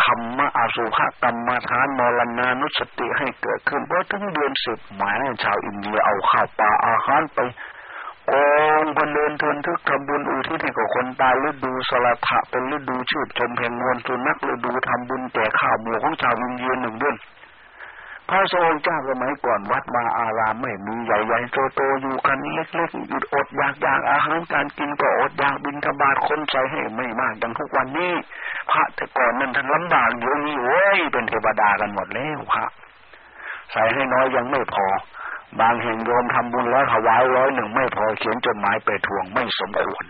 ธรรมะอาสุภกรรมฐานมรณานุสติให้เกิดขึ้นเพราะทั้งเดือนสิบหมายชาวอินเดียเอาข้าวปลาอาหารไปกองพันเดินทนทึกทำบุญอุทิศให้กับคนตายฤดูสลัทะเป็นฤดูชื่นชมเพลงมวลสุนักฤดูทำบุญแก่ข้าวหมูของชาวอินเดียหนึ่งเดือน พระทรงเจ้าสมัยก่อนวัดมาอารามไม่มีใหญ่ๆโตๆอยู่กันเล็กๆหยุดอดอยากอยากอาหารการกินก็อดอยากบินทบาทคนใส่ให้ไม่มากดังทุกวันนี้พระแต่ก่อนนั้นท่านลำบากเดี๋ยวนี้โอ้ยเป็นเทวดากันหมดแล้วพระใส่ให้น้อยยังไม่พอ บางแห่งโยมทำบุญแล้วถวายร้อยหนึ่งไม่พอเขียนจดหมายไปทวงไม่สมควร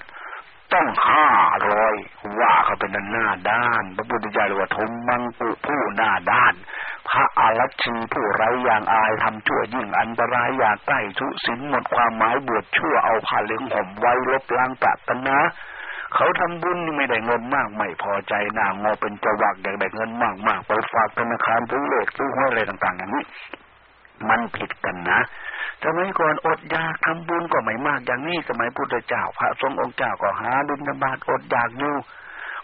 ต้องห้าร้อยว่าเขาเป็นหน้าด้าน พระพุทธเจ้าเรียกว่าทมมังปุผู้หน้าด้าน พระอารัชีผู้ไร้อย่างอายทำชั่วยิ่งอันตรายอยากใกล้ทุสินหมดความหมายบวชชั่วเอาผ้าเหลืองห่มไว้ลบล้างปรารถนาเขาทำบุญนี่ไม่ได้เงินมาก ไม่พอใจหน้างอเป็นจวักอยากได้เงินมากมากไปฝากธนาคารซื้อเลขซื้อห้อยอะไรต่าง ๆ อย่างนี้ มันผิดกันนะสมัยก่อนอดอยากทำบุญก็ไม่มากอย่างนี้สมัยพุทธเจ้า พระสงฆ์องค์เจ้าก็หาบิณฑบาตอดอยากอยู่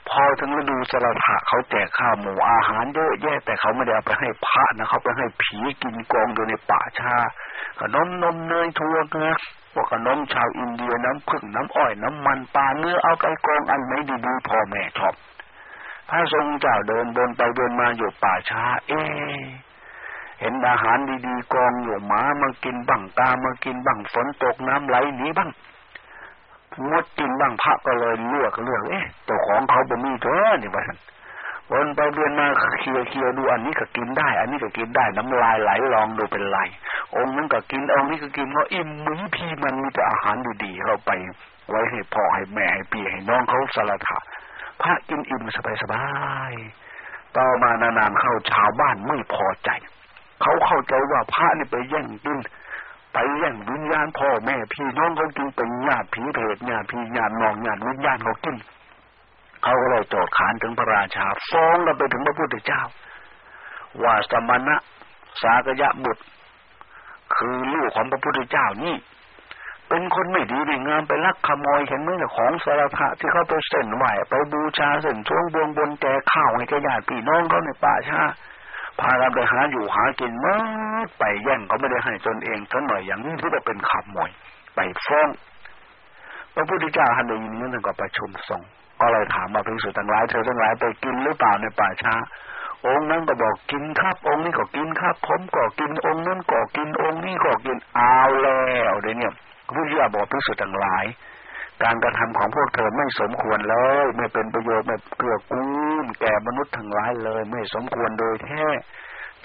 พอถึงฤดูสลัดะเขาแจกข้าวหมูอาหารเยอะแยะแต่เขาไม่ได้เอาไปให้พระนะเขาไปให้ผีกินกองอยู่ในป่าชาขนมนมเนยทั่วเนื้อพวกขนมชาวอินเดียน้ำผึ้งน้ำอ้อยน้ำมันปลาเนื้อเอาไปกองอันไหนดีๆพ่อแม่ชอบพระทรงเจ้าเดินเดินไปเดินมาอยู่ป่าชาเอ เห็นอาหารดีๆกองอยู่หมามากินบังกามากินบังฝนตกน้ำไหลหนีบ้าง งดกินบ้างพระก็เลยเลือกเลือกเอ๊ะเจ้าของเขาบ่มีเถอะนี่ว่าวนไปเดือนมาเคียวเคียวดูอันนี้ก็กินได้ อันนี้ก็กินได้น้ำลายไหลลองดูเป็นไรองค์นั้นก็กินองค์นี้ก็กินก็อิ่มมือพี่มันมีแต่อาหารดีๆเข้าไป ไว้ให้พ่อให้แม่ให้พี่ให้น้องเขาสารถะพระกินอิ่มสบายสบายต่อมานานๆเข้าชาวบ้านไม่พอใจ เขาเข้าใจว่าพระนี่ไปแย่งกิน ไปแย่งวิญญาณพ่อแม่พี่น้องเขากินเป็นญาติผีเพศญาติพี่ญาติน้องญาติวิญญาณเขากินเขาก็เลยโจดขานถึงพระราชาฟ้องกันไปถึงพระพุทธเจ้า ว่าสมณะสากยะบุตร คือลูกของพระพุทธเจ้านี่ เป็นคนไม่ดีไม่งามไปลักขโมยเห็นไหมของสารพะที่เขาไปเส้นไหวไปบูชาเส้นช่วงบวงบนแจกข้าวให้แกญาติพี่น้องเขาในป่าชา พากันไปหาอยู่หากินมากไปแย่งเขาไม่ได้ให้ตนเองทั้งหน่อยอย่างนี้ที่จะเป็นขโมวยไปฟ้องพระพุทธเจ้าท่านได้ยินนี้ท่านก็ประชุมส่งก็เลยถามมาพิสุทั้งหลายเธอทั้งหลายไปกินหรือเปล่าในป่าช้า องค์นั้นก็บอกกินครับ องค์นี้ก็กินครับผมก็กินองค์นั้นก็กินองค์นี้ก็กินเอาแล้วเดี๋ยวนี้พระพุทธเจ้าบอกพิสุทั้งหลาย การกระทำของพวกเธอไม่สมควรเลย ไม่เป็นประโยชน์ไม่เกื้อกูลแก่มนุษย์ทั้งหลายเลย ไม่สมควรโดยแท้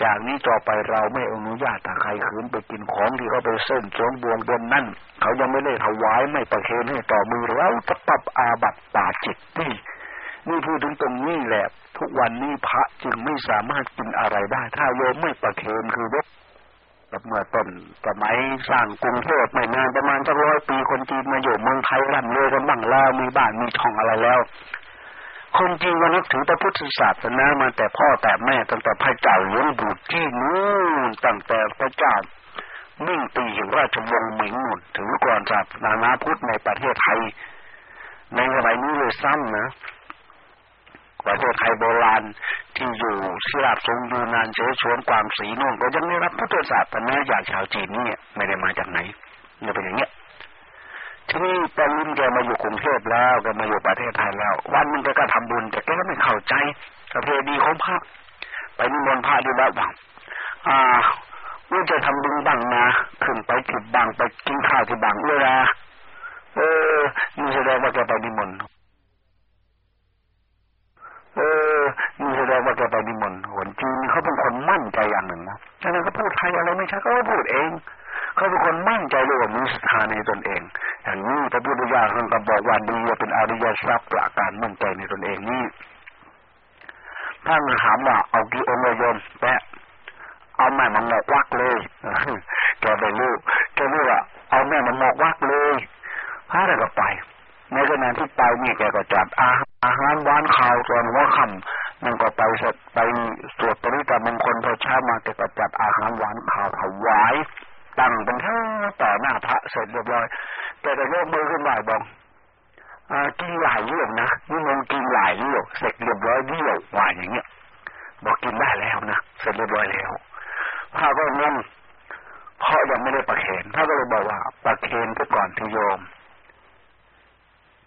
จากนี้ต่อไปเราไม่อนุญาตถ้าใครขืนไปกินของที่เขาไปเส้นสวงบวงบนนั่น เขายังไม่ได้ถวายไม่ประเคนให้ต่อมือเราจะปรับอาบัติป่าจิตนี่นี่พูดถึงตรงนี้แหละ ทุกวันนี้พระจึงไม่สามารถกินอะไรได้ ถ้าโยมไม่ประเคนคือว่าแบเมื่อต้นสมัยสร้างกรุงเทพไม่นานประมาณสักร้อยปีคนจีนมาอยู่เมืองไทยร่ำรวยกันบ้างแล้วมีบ้านมีช่องอะไรแล้ว คนจีนก็นึกถึงพระพุทธศาสนามาแต่พ่อแต่แม่ตั้งแต่พระเจ้าหลวงบุตรที่นู่นตั้งแต่พระเจ้ามิ่งตีแห่งราชวงศ์หมิงหมดถึงก่อนศาสนาพุทธในประเทศไทย ในสมัยนี้เลยซ้ำนะ ประเทศไทยโบราณที่อยู่ที่ราบทรงอยู่นานเชื้อชวนความสีนุ่งก็ยังได้รับพุทธศาสนาจากชาวจีนนี่ไม่ได้มาจากไหนเนี่ยเป็นอย่างเงี้ยทีนี้ตอนนี้แกมาอยู่กรุงเทพแล้วแกมาอยู่ประเทศไทยแล้ว วันนึงแกก็ทำบุญ แต่แกก็ไม่เข้าใจประเพณีของพระไปนิมนต์พระดีแล้วบ้างอ่าเมื่อจะทำบุญบ้างนะขึ้นไปถิดบ้างไปกินข้าวที่บ้างเวลาเออนี่แสดงว่าแกไปนิมนต์ เออนี่แสดงว่าแกไปนิมนต์คนจีนเขาเป็นคนมั่นใจอย่างหนึ่งนะฉะนั้นเขาพูดไทยอะไรไม่ใช่เขาพูดเองเขาเป็นคนมั่นใจเลยว่ามีศรัทธาในตนเอง อย่างนี้พระพุทธเจ้าท่านก็บอกว่าดีเป็นอริยทรัพย์ประการมั่นใจในตนเองนี่ท่านถามว่าเอากี่องค์โยมแปะเอาแม่มาหมอกวักเลยแกไปรู้แกรู้ว่าเอาแม่มาหมอกวักเลยพระก็ไป ในขณะที่ไปนี่แกก็จัดอาอาหารหวานข้าวตอนว่าคำนั่นก็ไปไปสวดปริตามงคลพอเช้ามาแกก็จัดอาหารหวานข้าวถวายตั้งเป็นท่าต่อหน้าพระเสร็จเรียบร้อยแต่แต่โยกมือขึ้นมาบอกกินหลายเรื่องนะนี่มันกินหลายเรื่องเสร็จเรียบร้อยเดี่ยวว่าอย่างเงี้ยบอกกินได้แล้วนะเสร็จเรียบร้อยแล้วพระก็งงเพราะยังไม่ได้ประเคนพระก็เลยบอกว่าประเคนซะก่อนที่โยม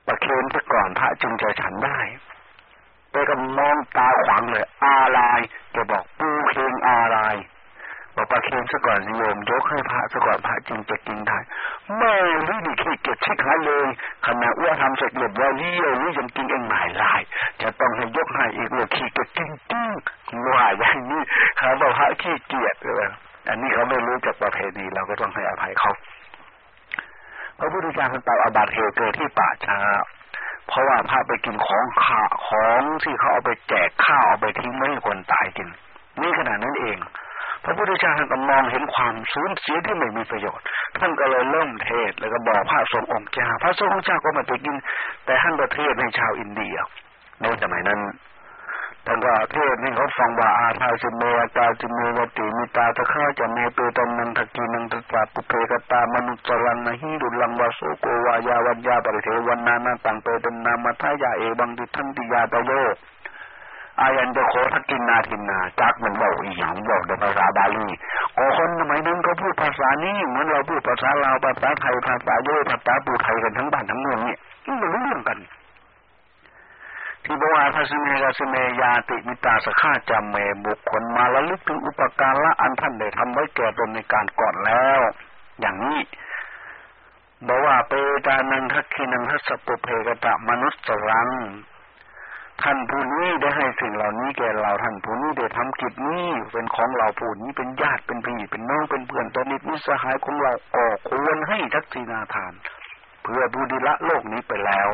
ประเคนซะก่อนพระจึงจะฉันได้ไปก็มองตาขวางเลยอะไรจะบอกปูเคนอะไรบอกประเคนซะก่อนโยมยกให้พระซะก่อนพระจึงจะกินได้แม่ไม่ได้ขี้เกียจชิดหายเลยขณะอ้วทำเสร็จเรียบร้อยเลี้ยวนี่ยังกินเองหมายลาย จะต้องให้ยกให้อีกเลยขี้เกียจจริงๆว่าอย่างนี้เขาบอกพระขี้เกียจเลยอันนี้เขาไม่รู้จากประเพณีเราก็ต้องให้อภัยเขา พระพุทธเจ้าท่านเป่าอาบัติเหตุเกิดที่ป่าช้า เพราะว่าพระไปกินของข้าของที่เขาเอาไปแจกข้าวเอาไปทิ้งไม่ให้คนตายกิน นี่ขนาดนั้นเอง พระพุทธเจ้าท่านก็มองเห็นความสูญเสียที่ไม่มีประโยชน์ ท่านก็เลยเริ่มเทศแล้วก็บอกพระสงฆ์องค์เจ้า พระสงฆ์องค์เจ้าก็มาไปกิน แต่ท่านประเทศในชาวอินเดียในสมัยนั้น ท่านก็เทศนี่เขาฟังว่าอาทาสิเมอาตาสิเมวติมิตาตะข้าจะเมเปตนันทกีนังตตาปุเพกตามนุจรังนหิดุลังวาสุโกวายาวัญญาปริเทวันนานาตังเปตนนามัทายาเอบังดิทันติยาตโยอายันจะโคทักินนาทินนาจักมันบอกอีหยังบอกในภาษาบาลีโอคนสมัยนั้นเขาพูดภาษานี้เหมือนเราพูดภาษาลาวภาษาไทยภาษาโยภาษาปูไทยกันทั้งบ้านทั้งเมืองเนี่ยมันรู้เรื่องกัน ที่บอกว่าพระสเมกสเมยาติมิตาสข้าจำเมบุคคลมาละลึกถึงอุปการละอันท่านได้ทำไว้แก่ตนในการก่อนแล้ว อย่างนี้บอกว่าเปตานังทักขินังทัสปุเพกตะมนุษย์สรังท่านผู้นี้ได้ให้สิ่งเหล่านี้แก่เราท่านผู้นี้ได้ทำกิจนี้เป็นของเราผู้นี้เป็นญาติเป็นพี่เป็นน้องเป็นเพื่อนตนิดมิสหายของเราออกควรให้ทักษิณาทาน เพื่อบูดิละโลกนี้ไปแล้ว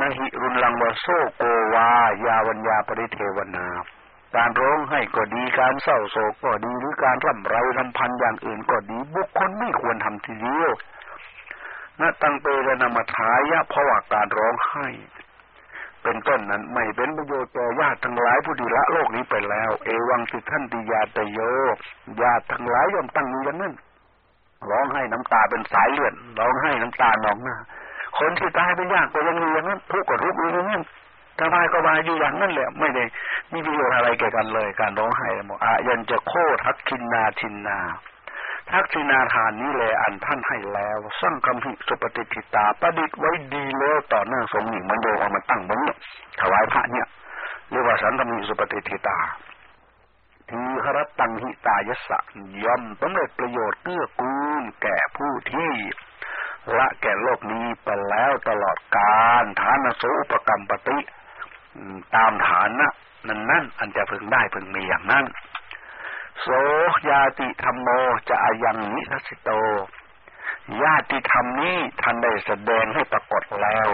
นาหิรุนลังวโซโกวา ยาวัญญาปริเทวนา การร้องให้ก็ดีการเศร้าโศกก็ดีหรือการร่ำไรรำพันอย่างอื่นก็ดี บุคคลไม่ควรทำทีเดียวนะตังเปรนามาทายะเพราะว่าการร้องไห้ เป็นต้นนั้นไม่เป็นประโยชน์แก่ญาติทั้งหลายผู้ดีละโลกนี้ไปแล้ว เอวังสิท่านติยาตโยญาติทั้งหลายย่อมตั้งอยู่อย่างนั้นร้องให้น้ำตาเป็นสายเลือดร้องให้น้ำตานองหน้า คนที่ตายเป็นยากก็ยังอยู่อย่างนั้นทุกข์ก็ทุกข์อยู่อย่างนั้นสบายก็บายอยู่อย่างนั้นแหละไม่ได้มีประโยชน์อะไรแก่กันเลย การร้องไห้บอกอายันจะโคทักชินนาชินนาทักษินาทานนี้เลยอันท่านให้แล้ว สร้างคำพิสุปฏิทิตาประดิษฐ์ไว้ดีแล้วต่อหน้าสงฆ์หญิงมันโยเอามาตั้งบนนี้ถวายพระเนี่ยเรียกว่าสังคมิสุปฏิทิตาทีครตังหิตายสะย่อมสำเร็จประโยชน์เกื้อกูลแก่ผู้ที่ ละแก่โลกนี้ไปแล้วตลอดกาลฐานสุปกรรมปฏิตามฐานนะนั่นนั่นอันจะพึงได้พึงมีอย่างนั้นโสยาติธรรมโมจะอายังนิทัสิโต ญาติธรรมนี้ท่านได้แสดงให้ปรากฏแล้ว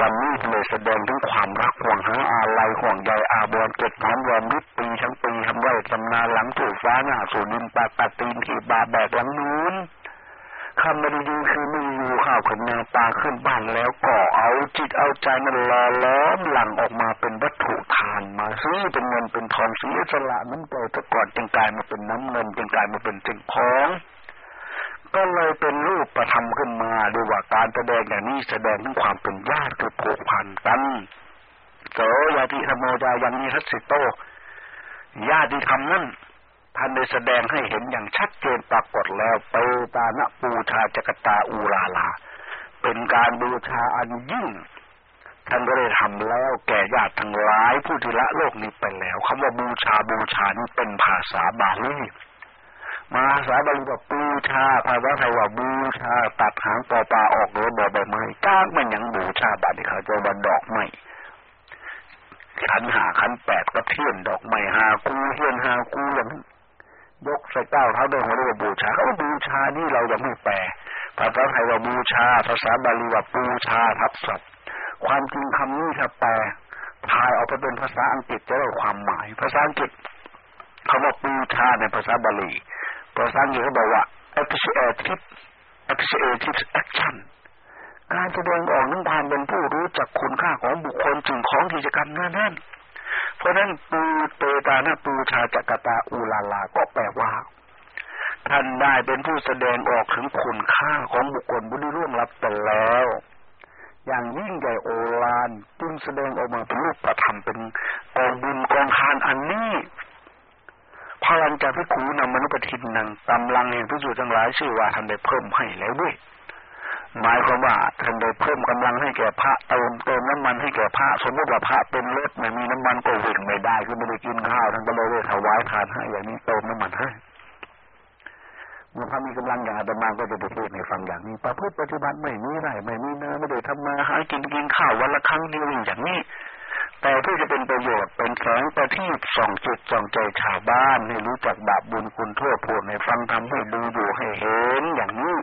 วันนี้ท่านได้แสดงถึงความรักห่วงหาอาลัยห่วงใยอาบวนเกิดน้อมรอมริบปีทั้งปีทำไร่ทำนาหลังถูกฟ้าหน้าสู่ดินปากปาตีนที่บาแบกหลังนู้น คำไม่ดีคือไม่อยู่ข้าวขนนาปลาขึ้นบ้านแล้วก็เอาจิตเอาใจมันลอล้อมหลั่งออกมาเป็นวัตถุทานมาซื้อเป็นเงินเป็นทองซื้อสละน้ำใจแต่ก่อนจึงกลายมาเป็นน้ำเงินจึงกลายมาเป็นสิ่งของก็เลยเป็นรูปประทับขึ้นมาด้วยว่าการแสดงอย่างนี้แสดงถึงความเป็นญาติคือผูกพันกันโสยาติธรรมโมจายังนี้ทัศสิโตญาติธรรมนั้น ท่านได้แสดงให้เห็นอย่างชัดเจนปรากฏแล้วเปตานะปูชาจักตาอูลาลา เป็นการบูชาอันยิ่ง ท่านก็ได้ทำแล้วแก่ญาติทั้งหลายผู้ที่ละโลกนี้ไปแล้วคำว่าบูชาบูชานี้เป็นภาษาบาลีมาภาษาบาลีว่าบูชาภาษาไทยว่าบูชาตัดหางปอปลาออกหรือบ่ใบไม้ก้างมันยังบูชาบาลีเขาจะว่าดอกไม้ขันหาขันแปดก็เทียนดอกไม้หากูเทียนหากูอย่างนั้น ยกใส่เก้าเท้าเดินหัวเรียกว่าบูชาเขาบูชานี่เรายังไม่แปลภาษาไทยว่าบูชา ภาษาบาลีว่าบูชาทับศัพท์ความจริงคำนี้ถ้าแปลพายออกไปเป็นภาษาอังกฤษจะได้ความหมาย ภาษาอังกฤษคำว่าบูชาในภาษาบาลีภาษาอังกฤษเขาบอกว่า appreciative appreciative action การแสดงออกนึงความเป็นผู้รู้จักคุณค่าของบุคคลจึงของกิจกรรมนั้น เพราะนั้นปูเตตานะปูชาจักตาอูลาลาก็แปลว่าท่านได้เป็นผู้แสดงออกถึงคุณค่าของบุคคลบุญร่วงรับไปแล้ว อย่างยิ่งใหญ่โอฬารจึงแสดงออกมาเป็นรูปประธรรมเป็นกองบุญกองทานอันนี้พลังจากพิคูนำมนุษย์ทินนังตำลังแห่งพิสูจน์ทั้งหลายชื่อว่าท่านได้เพิ่มให้แล้วด้วย หมายความว่าท่านได้เพิ่มกำลังให้แก่พระเติมเติมน้ำมันให้แก่พระสมมติว่าพระเป็นรถไม่มีน้ำมันก็วิ่งไม่ได้คือไม่ได้กินข้าวท่านก็เลยได้ถวายทานให้อย่างนี้เติมน้ำมันให้เมื่อพระมีกำลังอย่างอาตมาก็จะไปเทศในฟังอย่างนี้ประพฤติปฏิบัติไม่มีไรไม่มีเนื้อไม่ได้ทำมาหากินกินข้าววันละครั้งเดียวอย่างนี้ แต่เพื่อจะเป็นประโยชน์เป็นแสงประทีปส่องจิตส่องใจชาวบ้านให้รู้จักบาปบุญคุณโทษโทษในฟังทำให้ดูอยู่ให้เห็นอย่างนี้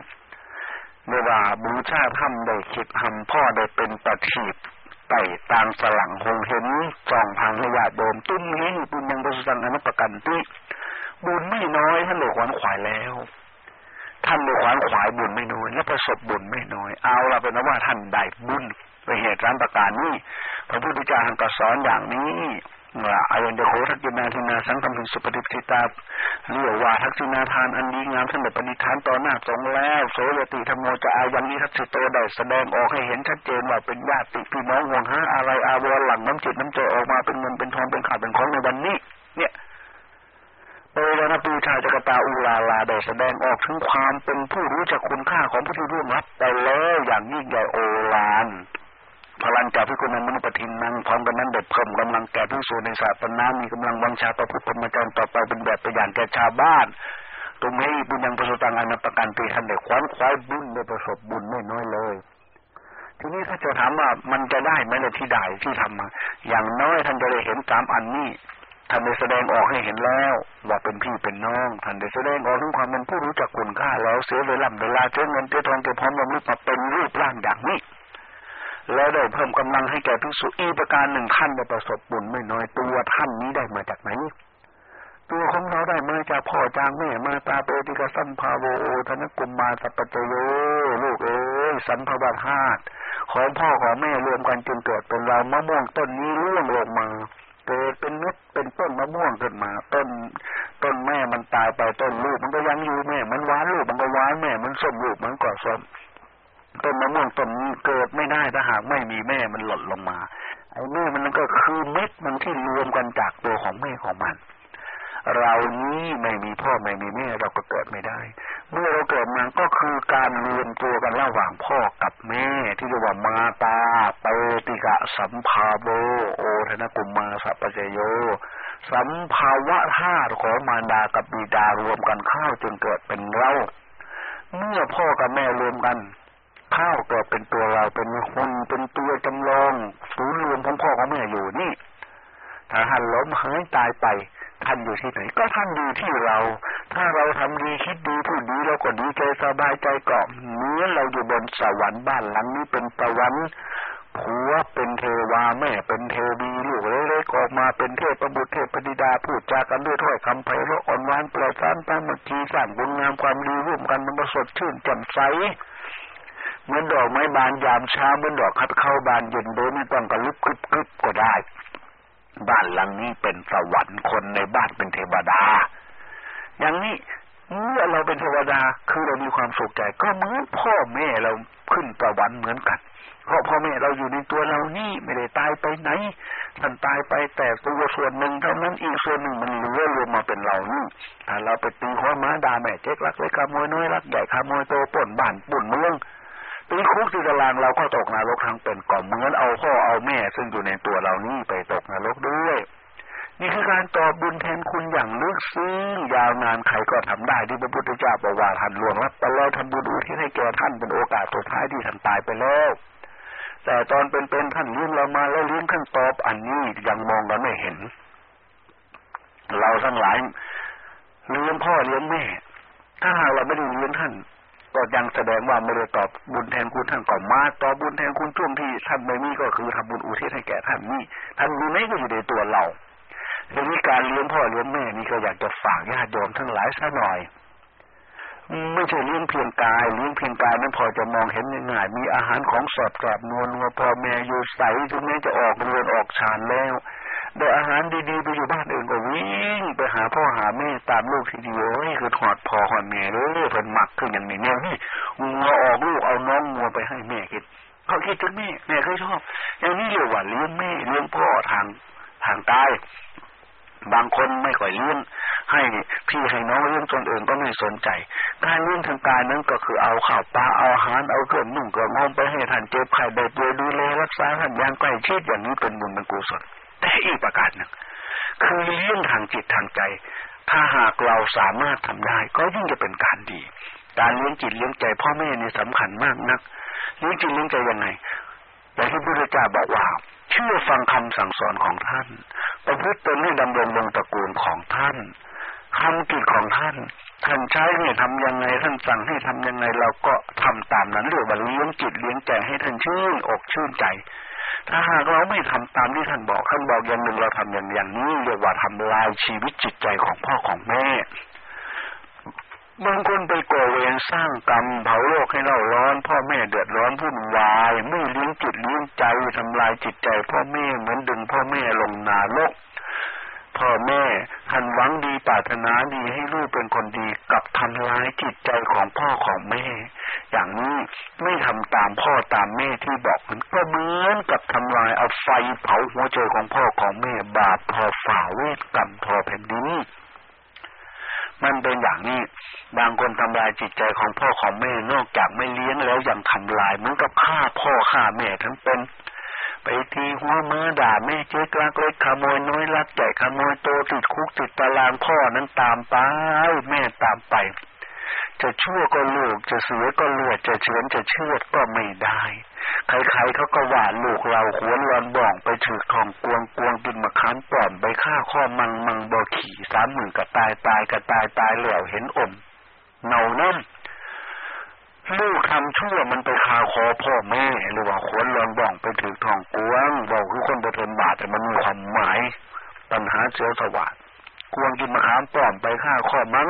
เมื่อว่าบูชาทำได้คิดทำพ่อได้เป็นประทีปไต่ตางสลังหงเห็นจองพังให้ญาติโดมตุ้มนี้ปุญยังประสังอนุปกันติบุญไม่น้อยท่านเลยขวนขวายแล้ว ท่านเลยขวนขวายบุญไม่น้อย ประสบบุญไม่น้อย เอาละเป็นว่าท่านได้บุญไปเหตุร้านประการนี้พระพุทธเจ้าท่านก็สอนอย่างนี้ว่าอายันเดโคทักยินาทินาสังคมถึงสุปฏิปิตาเรียกว่าทักษินาทานอันดีงามท่านได้ปฏิทานต่อหน้าสงแล้วโสยติธรรมโมจะอายังนี้ทักษิโตได้แสดงออกให้เห็นชัดเจนว่าเป็นญาติพี่น้องห่วงหาอะไรอาวรหลังน้ำจิตน้ำใจออกมาเป็นเงินเป็นทองเป็นขาดเป็นของในวันนี้ เนี่ย โดยนะปูชาจักตาอุลาลาได้แสดงออกถึงความเป็นผู้รู้จักคุณค่าของผู้ที่ร่วงรับไปแล้วอย่างยิ่งใหญ่โอฬารพลังจากพิคุณมนุปทินนังพร้อมกันนั้นเด็ดเพิ่มกำลังแก่ผู้สูในศาสนามีกำลังวังชาประพฤติพรหมจรรย์ต่อไปเป็นแบบตัวอย่างแก่ชาวบ้านตรงนี้บุญยังประสบตังอนันประกันตีท่านเด็กคว้นควายบุญได้ประสบบุญไม่น้อยเลย ทีนี้ถ้าจะถามว่ามันจะได้ไหมในที่ใดที่ทำมาอย่างน้อยท่านจะได้เห็นตามอันนี้ ท่านได้แสดงออกให้เห็นแล้ว ว่าเป็นพี่เป็นน้องท่านได้แสดงออกถึงความเป็นผู้รู้จักคุณค่าแล้วเสียเวลาเวลาเสียเงินเสียทองเสียพร้อมลำลึกมาเป็นรูปร่างอย่างนี้แล้วได้เพิ่มกำลังให้แก่ภิกษุอีประการหนึ่งท่านได้ประสบบุญไม่น้อยตัวท่านนี้ได้มาจากไหนตัวของเราได้มาจากพ่อจางแม่มาตาเปติกสัมภาโวธนกุมมาสัพเจโยลูกเอ้ยสัมภวธาตุของพ่อของแม่รวมกันจึงเกิดเป็นเรามะม่วงต้นนี้ร่วงลงมา เกิดเป็นเม็ดเป็นต้นมะม่วงขึ้นมาต้นต้นแม่มันตายไปต้นลูกมันก็ยังอยู่แม่มันหวานลูกมันก็หวานแม่มันส้มลูกมันก็ส้มต้นมะม่วงต้นนี้เกิดไม่ได้ถ้าหากไม่มีแม่มันหล่นลงมาไอ้แม่มันก็คือเม็ดมันที่รวมกันจากตัวของแม่ของมัน เรานี้ไม่มีพ่อไม่มีแม่เราก็เกิดไม่ได้ เมื่อเราเกิดมาก็คือการรวมตัวกันระหว่างพ่อกับแม่ ที่เรียกว่ามาตาเปติกะสัมภาโบโอธนกุมมาสัพเจโย สัมภาวะธาตุของมารดากับบิดารวมกันข้าวจึงเกิดเป็นเราเมื่อพ่อกับแม่รวมกันข้าวเกิดเป็นตัวเราเป็นคนเป็นตัวจำลองศูนย์รวมของพ่อของแม่อยู่นี่ถ้าหันล้มหายตายไป ท่านอยู่ที่ไหน ก็ท่านอยู่ที่เรา ถ้าเราทำดีคิดดีพูดดีเราก็ดีใจสบายใจกล่อมเนื้อเราอยู่บนสวรรค์บ้านหลังนี้เป็นสวรรค์ผัวเป็นเทวาแม่เป็นเทวีลูกเล็กๆออกมาเป็นเทพบุตรเทพธิดาพูดจากันด้วยถ้อยคำไพเราะอ่อนหวานปลอดสารตามมคีสร้างบุญงามความดีร่วมกันมันสดชื่นแจ่มใสเหมือนดอกไม้บานยามเช้าเหมือนดอกคัดเข้าบานเย็นโดยไม่ต้องกระลุกกึบกึบก็ได้ บ้านหลังนี้เป็นสวรรค์คนในบ้านเป็นเทวดา อย่างนี้เมื่อเราเป็นเทวดาคือเรามีความสุขใจก็เหมือนพ่อแม่เราขึ้นสวรรค์เหมือนกันเพราะพ่อแม่เราอยู่ในตัวเรานี่ไม่ได้ตายไปไหนท่านตายไปแต่ตัวส่วนหนึ่งเท่านั้นอีกส่วนหนึ่งมันเหลือรวมมาเป็นเรานี่ถ้าเราไปตีข้อม้าด่าแม่เจ๊กรักเล็กขโมยน้อยรักใหญ่ขโมยโตป่นบ้านปุ่นเมือง ตีคุกที่ตารางเราก็ตกนรกทั้งเป็นก่อนเหมือนเอาพ่อเอาแม่ ซึ่งอยู่ในตัวเรานี่ไปตกนรกด้วย นี่คือการตอบบุญแทนคุณอย่างลึกซึ้งยาวนานใครก็ทำได้ที่พระพุทธเจ้าบอกว่าท่านหลวงรับไปแล้วทำบุญอุทิศให้แก่ท่านเป็นโอกาสสุดท้ายที่ท่านตายไปแล้วแต่ตอนเป็นๆท่านเลี้ยงเรามาแล้วเลี้ยงท่านตอบอันนี้ยังมองกันไม่เห็น เราทั้งหลายเลี้ยงพ่อเลี้ยงแม่ ถ้าหากเราไม่ได้เลี้ยงท่าน ก็ยังแสดงว่าไม่ได้ตอบบุญแทนคุณท่านก็มาตอบบุญแทนคุณช่วงที่ท่านไม่มีก็คือทำบุญอุทิศให้แก่ท่านนี่ท่านมีไหมก็อยู่ในตัวเราทีนี้การเลี้ยงพ่อเลี้ยงแม่นี่ก็อยากจะฝากญาติโยมทั้งหลายซะหน่อยไม่ใช่เลี้ยงเพียงกายเลี้ยงเพียงกายนั้นพอจะมองเห็นง่ายมีอาหารของสดแกบนวลว่าพ่อแม่อยู่ใสถึงแม้จะออกเรือนออกชานแล้ว ได้อาหารดีๆไปอยู่บ้านอื่นก็วิ่งไปหาพ่อหาแม่ตามลูกทีเดียวนี่คือถอดพ่อหอดแม่เลยเพิ่นหมักขึ้นอย่างนี้เนี่ยนี่งัวออกลูกเอาน้องงัวไปให้แม่กินเขาคิดถึงแม่แม่เคยชอบ อย่างนี้เรียกว่าเลี้ยงแม่เลี้ยงพ่อทางทางใต้บางคนไม่ค่อยเลี้ยงให้พี่ให้น้องเลี้ยงจนอื่นก็ไม่สนใจ การเลี้ยงทางกายนั้นก็คือเอาข้าวปลาเอาอาหารเอาเครื่องนุ่งเครื่องห่มไปให้ท่านเจ็บไข้ได้ป่วยดูแลรักษาท่านอย่างใกล้ชิดอย่างนี้เป็นบุญเป็นกุศล แต่อีกประการหนึ่งคือเลี้ยงทางจิตทางใจ ถ้าหากเราสามารถทำได้ ก็ยิ่งจะเป็นการดี การเลี้ยงจิตเลี้ยงใจพ่อแม่เนี่ยสำคัญมากนักเลี้ยงจิตเลี้ยงใจยังไงอย่างที่พระพุทธเจ้าบอกว่า เชื่อฟังคำสั่งสอนของท่าน ประพฤติตนให้ดำรงวงตระกูลของท่านทำกิจของท่าน ท่านใช้ให้ทำยังไง ท่านสั่งให้ทำยังไง เราก็ทำตามนั้นเรียกว่าเลี้ยงจิตเลี้ยงใจให้ท่านชื่นอกชื่นใจ ถ้าหากเราไม่ทำตามที่ท่านบอกท่านบอกอย่างหนึ่งเราทำอย่างอย่างนี้เรียกว่าทำลายชีวิตจิตใจของพ่อของแม่บางคนไปก่อเวรสร้างกรรมเผาโลกให้เราร้อน พ่อแม่เดือดร้อนพุ่นวายไม่เลี้ยงจิตเลี้ยงใจทำลายจิตใจ พ่อแม่เหมือนดึงพ่อแม่ลงนาโลก พ่อแม่ท่านหวังดีปรารถนาดีให้ลูกเป็นคนดีกับทำลายจิตใจของพ่อของแม่ อย่างนี้ไม่ทำตามพ่อตามแม่ที่บอกมันก็เหมือนกับทำลายเอาไฟเผาหัวใจของพ่อของแม่บาปพอฝ่าเวทกรรมพอแผ่นดินมันเป็นอย่างนี้ บางคนทำลายจิตใจของพ่อของแม่นอกจากไม่เลี้ยงแล้วยังทำลายเหมือนกับฆ่าพ่อฆ่าแม่ทั้งเป็น ไปทีหัวมือด่าแม่เจ๊กลักเล็กขโมยน้อยลักใหญ่ขโมยโตติดคุกติดตารางพ่อนั้นตามไป แม่ตามไป จะชั่วก็ลูกจะเสือก็เลือดจะเฉือนจะเชื่อดก็ไม่ได้ ใครๆเขาก็หวานลูกเราหัวรอนบ่องไปถือของกวงกวงกินมะขามป้อมไปฆ่าข้อมังมังบอขี่สามหมื่นกระตายตายกระตายตายเหลวเห็นอมเนานั่น ลูกทำชั่วมันไปคาคอพ่อแม่หรือว่าขวนรอนบ่องไปถือทองกวงบอกคือคนประเทินบาทแต่มันมีความหมาย ปัญหาเชื้อสวัสดกวงกินมะขามป้อมไปฆ่าข้อมัง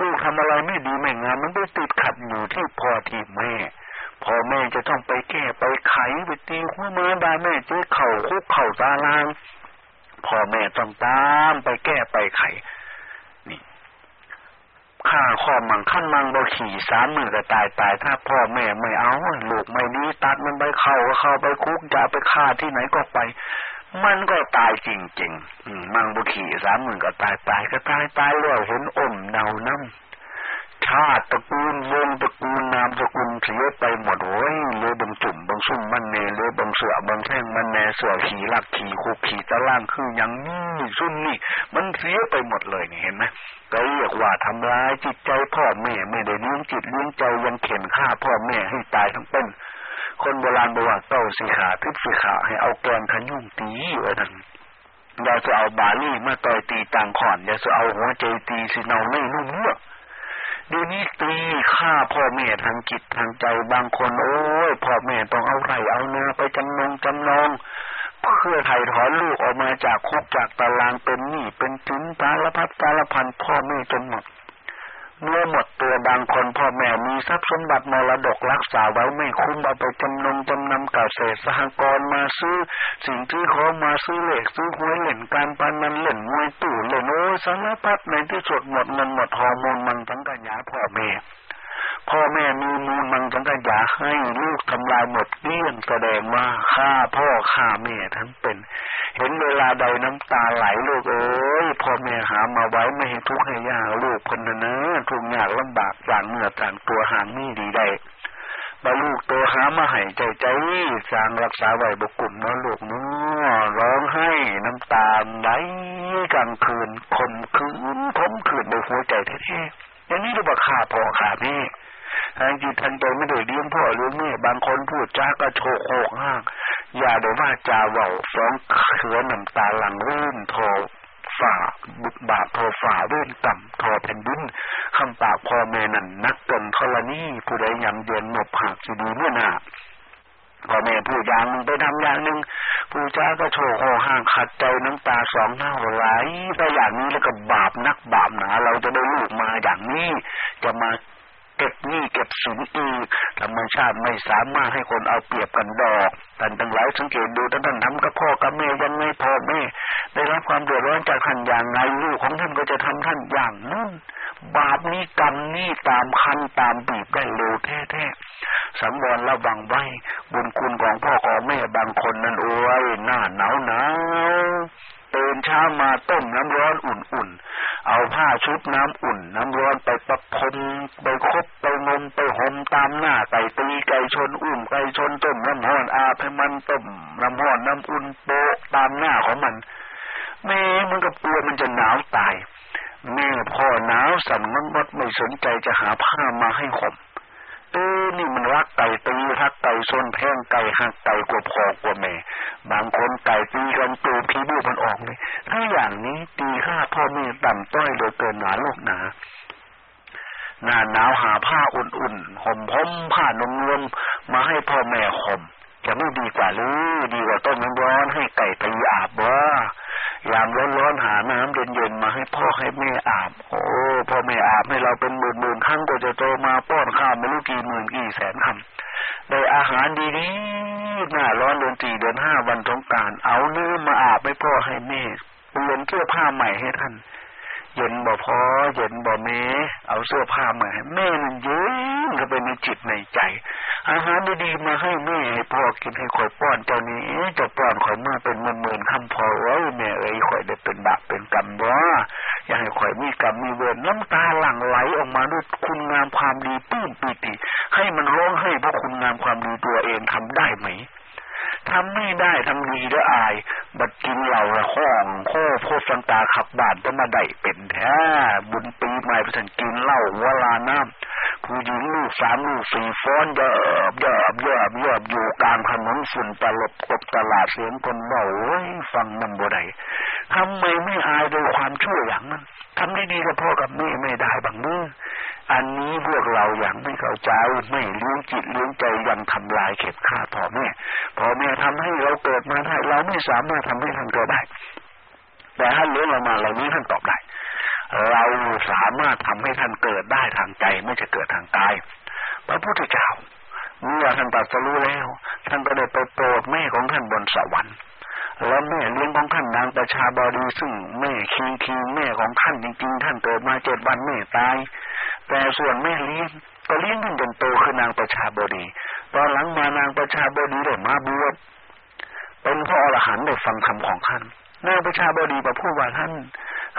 ลูกทำอะไรไม่ดีไม่งามมันไปติดขัดอยู่ที่พ่อที่แม่พ่อแม่จะต้องไปแก้ไปไขไปตีหัวมาด่าแม่เจ๊เข่าคุกเข่าตาลางพ่อแม่ต้องตามไปแก้ไปไข ข้าข้อมังขั้นมังบ่ขี่สามมือก็ตายตายถ้าพ่อแม่ไม่เอาลูกไม่ดีตัดมันไปเข้าก็เข้าไปคุกจะไปฆ่าที่ไหนก็ไป มันก็ตายจริงๆมังบุขี่สามมือก็ตายตายก็ตายตายแล้วเห็นอมเนาน้ำ ชาติตระกูลวงตระกูลนามตระกูลเสียไปหมดโอ้ยเลยบางจุ่มบางซุ่มมันเนเลยบางเสือบางแท่งมันแนเสือขี่ลักขี่คุกขี่ตะล่างคืออย่างนี้ซุ่มนี่มันเสียไปหมดเลยนี่เห็นไหมก็เรียกว่าทำร้ายจิตใจพ่อแม่ไม่ได้เลี้ยงจิตเลี้ยงใจยังเข็นฆ่าพ่อแม่ให้ตายทั้งเป็นคนโบราณบอกว่าเต้าสีขาทิพสีขาให้เอาแกงขยุ่งตีไว้นั่นอย่าจะเอาบาลี่มาต่อยตีต่างขอนอย่าจะเอาหัวใจตีสิเนาไม่นุ่มเนื้อ ดูนี้ตีฆ่าพ่อแม่ทางจิตทางใจบางคน โอ้ยพ่อแม่ต้องเอาไรเอาเนื้อไปจำนงจำนองเพื่อไถ่ถอนลูกออกมาจากคุกจากตารางเป็นหนี้เป็นจิ้นตาละพัดตาละพันพ่อแม่จนหมด เมื่อหมดตัวบางคนพ่อแม่มีทรัพย์สมบัติมรดกรักษาไว้ไม่คุ้มเอาไปจำนงจำนำกับเศษสหกรณ์มาซื้อ สิ่งที่ขอมาซื้อเหล็กซื้อหวยเหล่นการปันันเหล่นมวยตู่เหล่นโอ้สารพัดในที่สุดหมดเงินหมดฮอร์โมนมันทั้งกัญญาพ่อแม่ พ่อแม่มีมูลมันทั้งกัญญากให้ลูกทำลายหมดเลี้ยงแสดงว่าฆ่าพ่อฆ่าแม่ทั้งเป็น เห็นเวลาใดน้ำตาไหลลูกเอ้ยพ่อแม่หามาไว้ไม่ให้ทุกข์ให้ยากลูกคนนั้นนะทุกข์ยากลำบากอย่างเหนื่อยต่างตัวหางนี่ดีได้บาลูกตัวหามาให้ใจใจสร้างรักษาไว้บุกุลเนาะลูกเนาะร้องให้น้ำตาไหลกลางคืนคมคืนคมคืนในหัวใจแท้ๆ อย่างนี้เรียกว่าขาพ่อขาแม่ทางจิตทันใจไม่ได้เลี้ยงพ่อเลี้ยงแม่บางคนพูดจากระโชกโขกห้างอย่าได้ว่าจาเว่าฟ้องเขือน้ำตาหลังเลื่นทอฝ่าบุบบาปโทฝ่าเรื่นต่ำโทแผ่นดินคำปากพ่อแม่นั่นนักเกินทรณีผู้ใดยังเดือนหนบหักสิดีเมื่อหน้า พ่อแม่พูดอย่างหนึ่งไปทำอย่างหนึ่งผู้จ้าก็โชกโหห่างขัดใจน้ำตาสองหน้าไหลไปอย่างนี้แล้วก็บาปนักบาปหนาเราจะได้ลูกมาอย่างนี้จะมา เก็บหนี้เก็บสินอีกธรรมชาติไม่สามารถให้คนเอาเปรียบกันดอกท่านทั้งหลายสังเกตดูท่านท่านทำกับพ่อกับแม่ยังไม่พอแม่ได้รับความเดือดร้อนจากท่านอย่างไงลูกของท่านก็จะทำท่านอย่างนั้นบาปนี้กรรมนี้ตามคันตามบีบได้เร็วแท้ๆสังวรระวังไว้บุญคุณของพ่อของแม่บางคนนั้นโอ้ยหน้าหนาวหนาว ตื่นเช้ามาต้มน้ำร้อนอุ่นๆ เอาผ้าชุบน้ำอุ่น น้ำร้อนไปประพรมไปคบไปนมไปห่มตามหน้าไก่ตีไก่ชนอุ่มไก่ชนต้มน้ำร้อนอาให้มันต้มน้ำร้อนน้ำอุ่นโปะตามหน้าของมันแม่มันก็กลัวมันจะหนาวตาย แม่พ่อหนาวสั่นมันมดไม่สนใจจะหาผ้ามาให้ห่ม เออนี่มันรักไก่ตีรักไก่ชนแพงไก่หักไก่กว่าพ่อกว่าแม่ บางคนไก่ตีกันตูพีดูมันออกเลยถ้าอย่างนี้ตีฆ่าพ่อแม่ต่ำต้อยโดยเกินหนาโลกหนาหน้าหนาวหาผ้าอุ่นๆห่มพ้มผ้านมนวมมาให้พ่อแม่ห่มจะไม่ดีกว่าหรือดีกว่าต้มน้ำร้อนให้ไก่ตีอาบบ่ ยามร้อนๆหาน้ำเย็นๆมาให้พ่อให้แม่อาบ โอ้พ่อแม่อาบให้เราเป็นหมื่นๆครั้งกว่าจะโตมาป้อนข้าวไม่รู้กี่หมื่นกี่แสนคำได้อาหารดีนี้หน้าร้อนเดือนสี่เดือนห้าวันสงการเอาเนื้อมาอาบให้พ่อให้แม่เปลี่ยนเสื้อผ้าใหม่ให้ท่าน เย็นบ่พอเย็นบ่เมเอาเสื้อผ้ามาให้แม่นั่นเย็นก็เป็นในจิตในใจ อาหารดีๆมาให้แม่ให้พ่อกินให้ข่อยป้อนเจ้านี้จะป้อนข่อยมาเป็นหมื่นๆคำพอไว้แม่เอ้ยข่อยได้เป็นบาปเป็นกรรมบ่อย่าให้ข่อยมีกรรมมีเวรน้ำตาหลั่งไหลออกมาด้วยคุณงามความดีปื้มปีติ ให้มันร้องให้เพราะคุณงามความดีตัวเองทำได้ไหม ทำไม่ได้ทำดีแล้วอาย บัดกินเหล่าละห้องโคโพสันตาขับบานจะมาได้เป็นแท้บุญปีใหม่พระสันกินเหล้าเวลาน้ำ ผู้หญิงลูกสามลูกสี่ฟ้อนเยอบเยอบเยอบเยอบอยู่กลางถนนฝุ่นตลบกบตลาดเสียงคนเบาฟังมันบ่ได้ทำไมไม่อายโดยความชั่วอย่างนั้นทำได้ดีกับพ่อกับแม่ไม่ได้บางมืออันนี้พวกเราอย่างไม่เข้าใจไม่เลี้ยงจิตเลี้ยงใจยังทำลายเข็ดฆ่าพ่อแม่พ่อแม่ทำให้เราเกิดมาได้เราไม่สามารถทำให้ท่านเกิดได้ แต่ท่านเลี้ยงเรามาเหล่านี้ท่านตอบได้ เราสามารถทำให้ท่านเกิดได้ทางใจไม่จะเกิดทางกายพระพุทธเจ้าเมื่อท่านตรัสรู้แล้ว ท่านก็ได้ไปโปรดแม่ของท่านบนสวรรค์แล้วแม่เลี้ยงของท่านนางประชาบดีซึ่งแม่คิงคิงแม่ของท่านจริงๆ ท่านเกิดมาเจ็ดวันแม่ตาย แต่ส่วนแม่เลี้ยงก็เลี้ยงท่านจนโตคือนางประชาบดี ตอนหลังมานางประชาบดีได้มาบวชเป็นพระอรหันต์ได้ฟังคำของท่าน นางประชาบดีประพูดว่าท่าน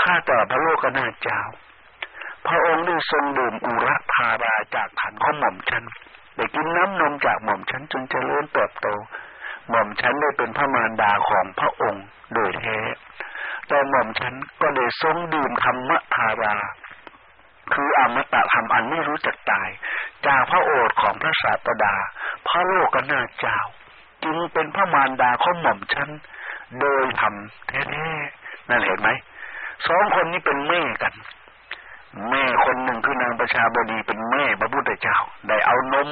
ข้าแต่พระโลกนาเจ้า พระองค์ได้ทรงดื่มอุระธาราจากขันของหม่อมฉันได้กินน้ำนมจากหม่อมฉันจนเจริญเติบโต หม่อมฉันได้เป็นพระมารดาของพระองค์โดยแท้แต่หม่อมฉันก็ได้ทรงดื่มธรรมธาราคืออมตะธรรมอันไม่รู้จักตาย จากพระโอษฐ์ของพระศาสดา พระโลกนาเจ้า จึงเป็นพระมารดาของหม่อมฉัน โดยธรรมแท้ๆนั่นเห็นไหมสองคนนี้เป็นแม่กัน แม่คนหนึ่งคือนางประชาบดีเป็นแม่พระพุทธเจ้า ได้เอานม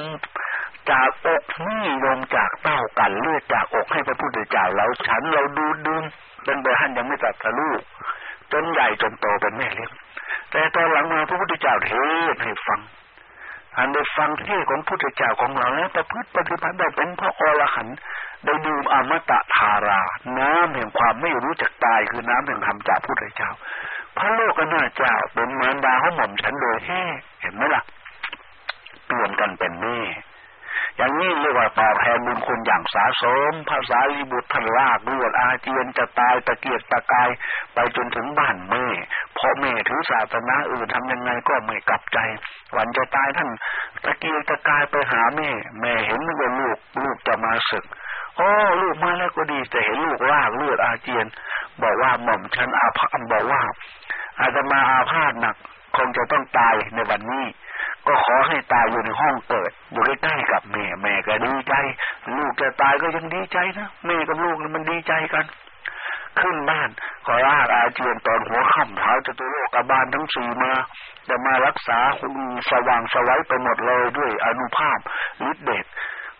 จากอกนี่นมจากเต้ากันเลือดจากอกให้พระพุทธเจ้าเราฉันเราดูดื่มเป็นไปท่านยังไม่ตัดสลูกจนใหญ่จนโตเป็นแม่เลี้ยงแต่ตอนหลังมาพระพุทธเจ้าเทศให้ฟัง อันได้ฟังเทศของพุทธเจ้าของเราแล้วประพฤติปฏิบัติได้เป็นพระอรหันต์ได้ดื่มอมตะธารา น้ำแห่งความไม่รู้จักตายคือน้ำแห่งธรรมจากพุทธเจ้า พระโลกนาเจ้าเป็นมารดาของหม่อมฉันโดยแท้เห็นไหมล่ะเปลี่ยนกันเป็นแม่ อย่างนี้เรียกว่าตอบแทนบุญคุณอย่างสาสมภาษาลีบุตรทลากเลือดอาเจียนจะตายตะเกียกตะกายไปจนถึงบ้านแม่พ่อแม่ถือศาสนาอื่นทำยังไงก็ไม่กลับใจ วันจะตายท่านตะเกียกตะกายไปหาแม่ แม่เห็นว่าลูกลูกจะมาศึกโอ้ลูกมาแล้วก็ดีแต่เห็นลูกลากเลือดอาเจียน บอกว่าหม่อมฉันอาภาบอกว่าอาจมาอาพาธหนัก คงจะต้องตายในวันนี้ ก็ขอให้ตายอยู่ในห้องเปิด อยู่ใกล้ๆกับแม่ แม่ก็ดีใจ ลูกจะตายก็ยังดีใจนะแม่กับลูกมันดีใจกัน ขึ้นบ้านขอลากอาเจียนตอนหัวค่ำเท้าจะตัวโลกกบาลทั้งสี่มาจะมารักษาคุณสว่างสวัยไปหมดเลยด้วยอนุภาพฤทธิเดช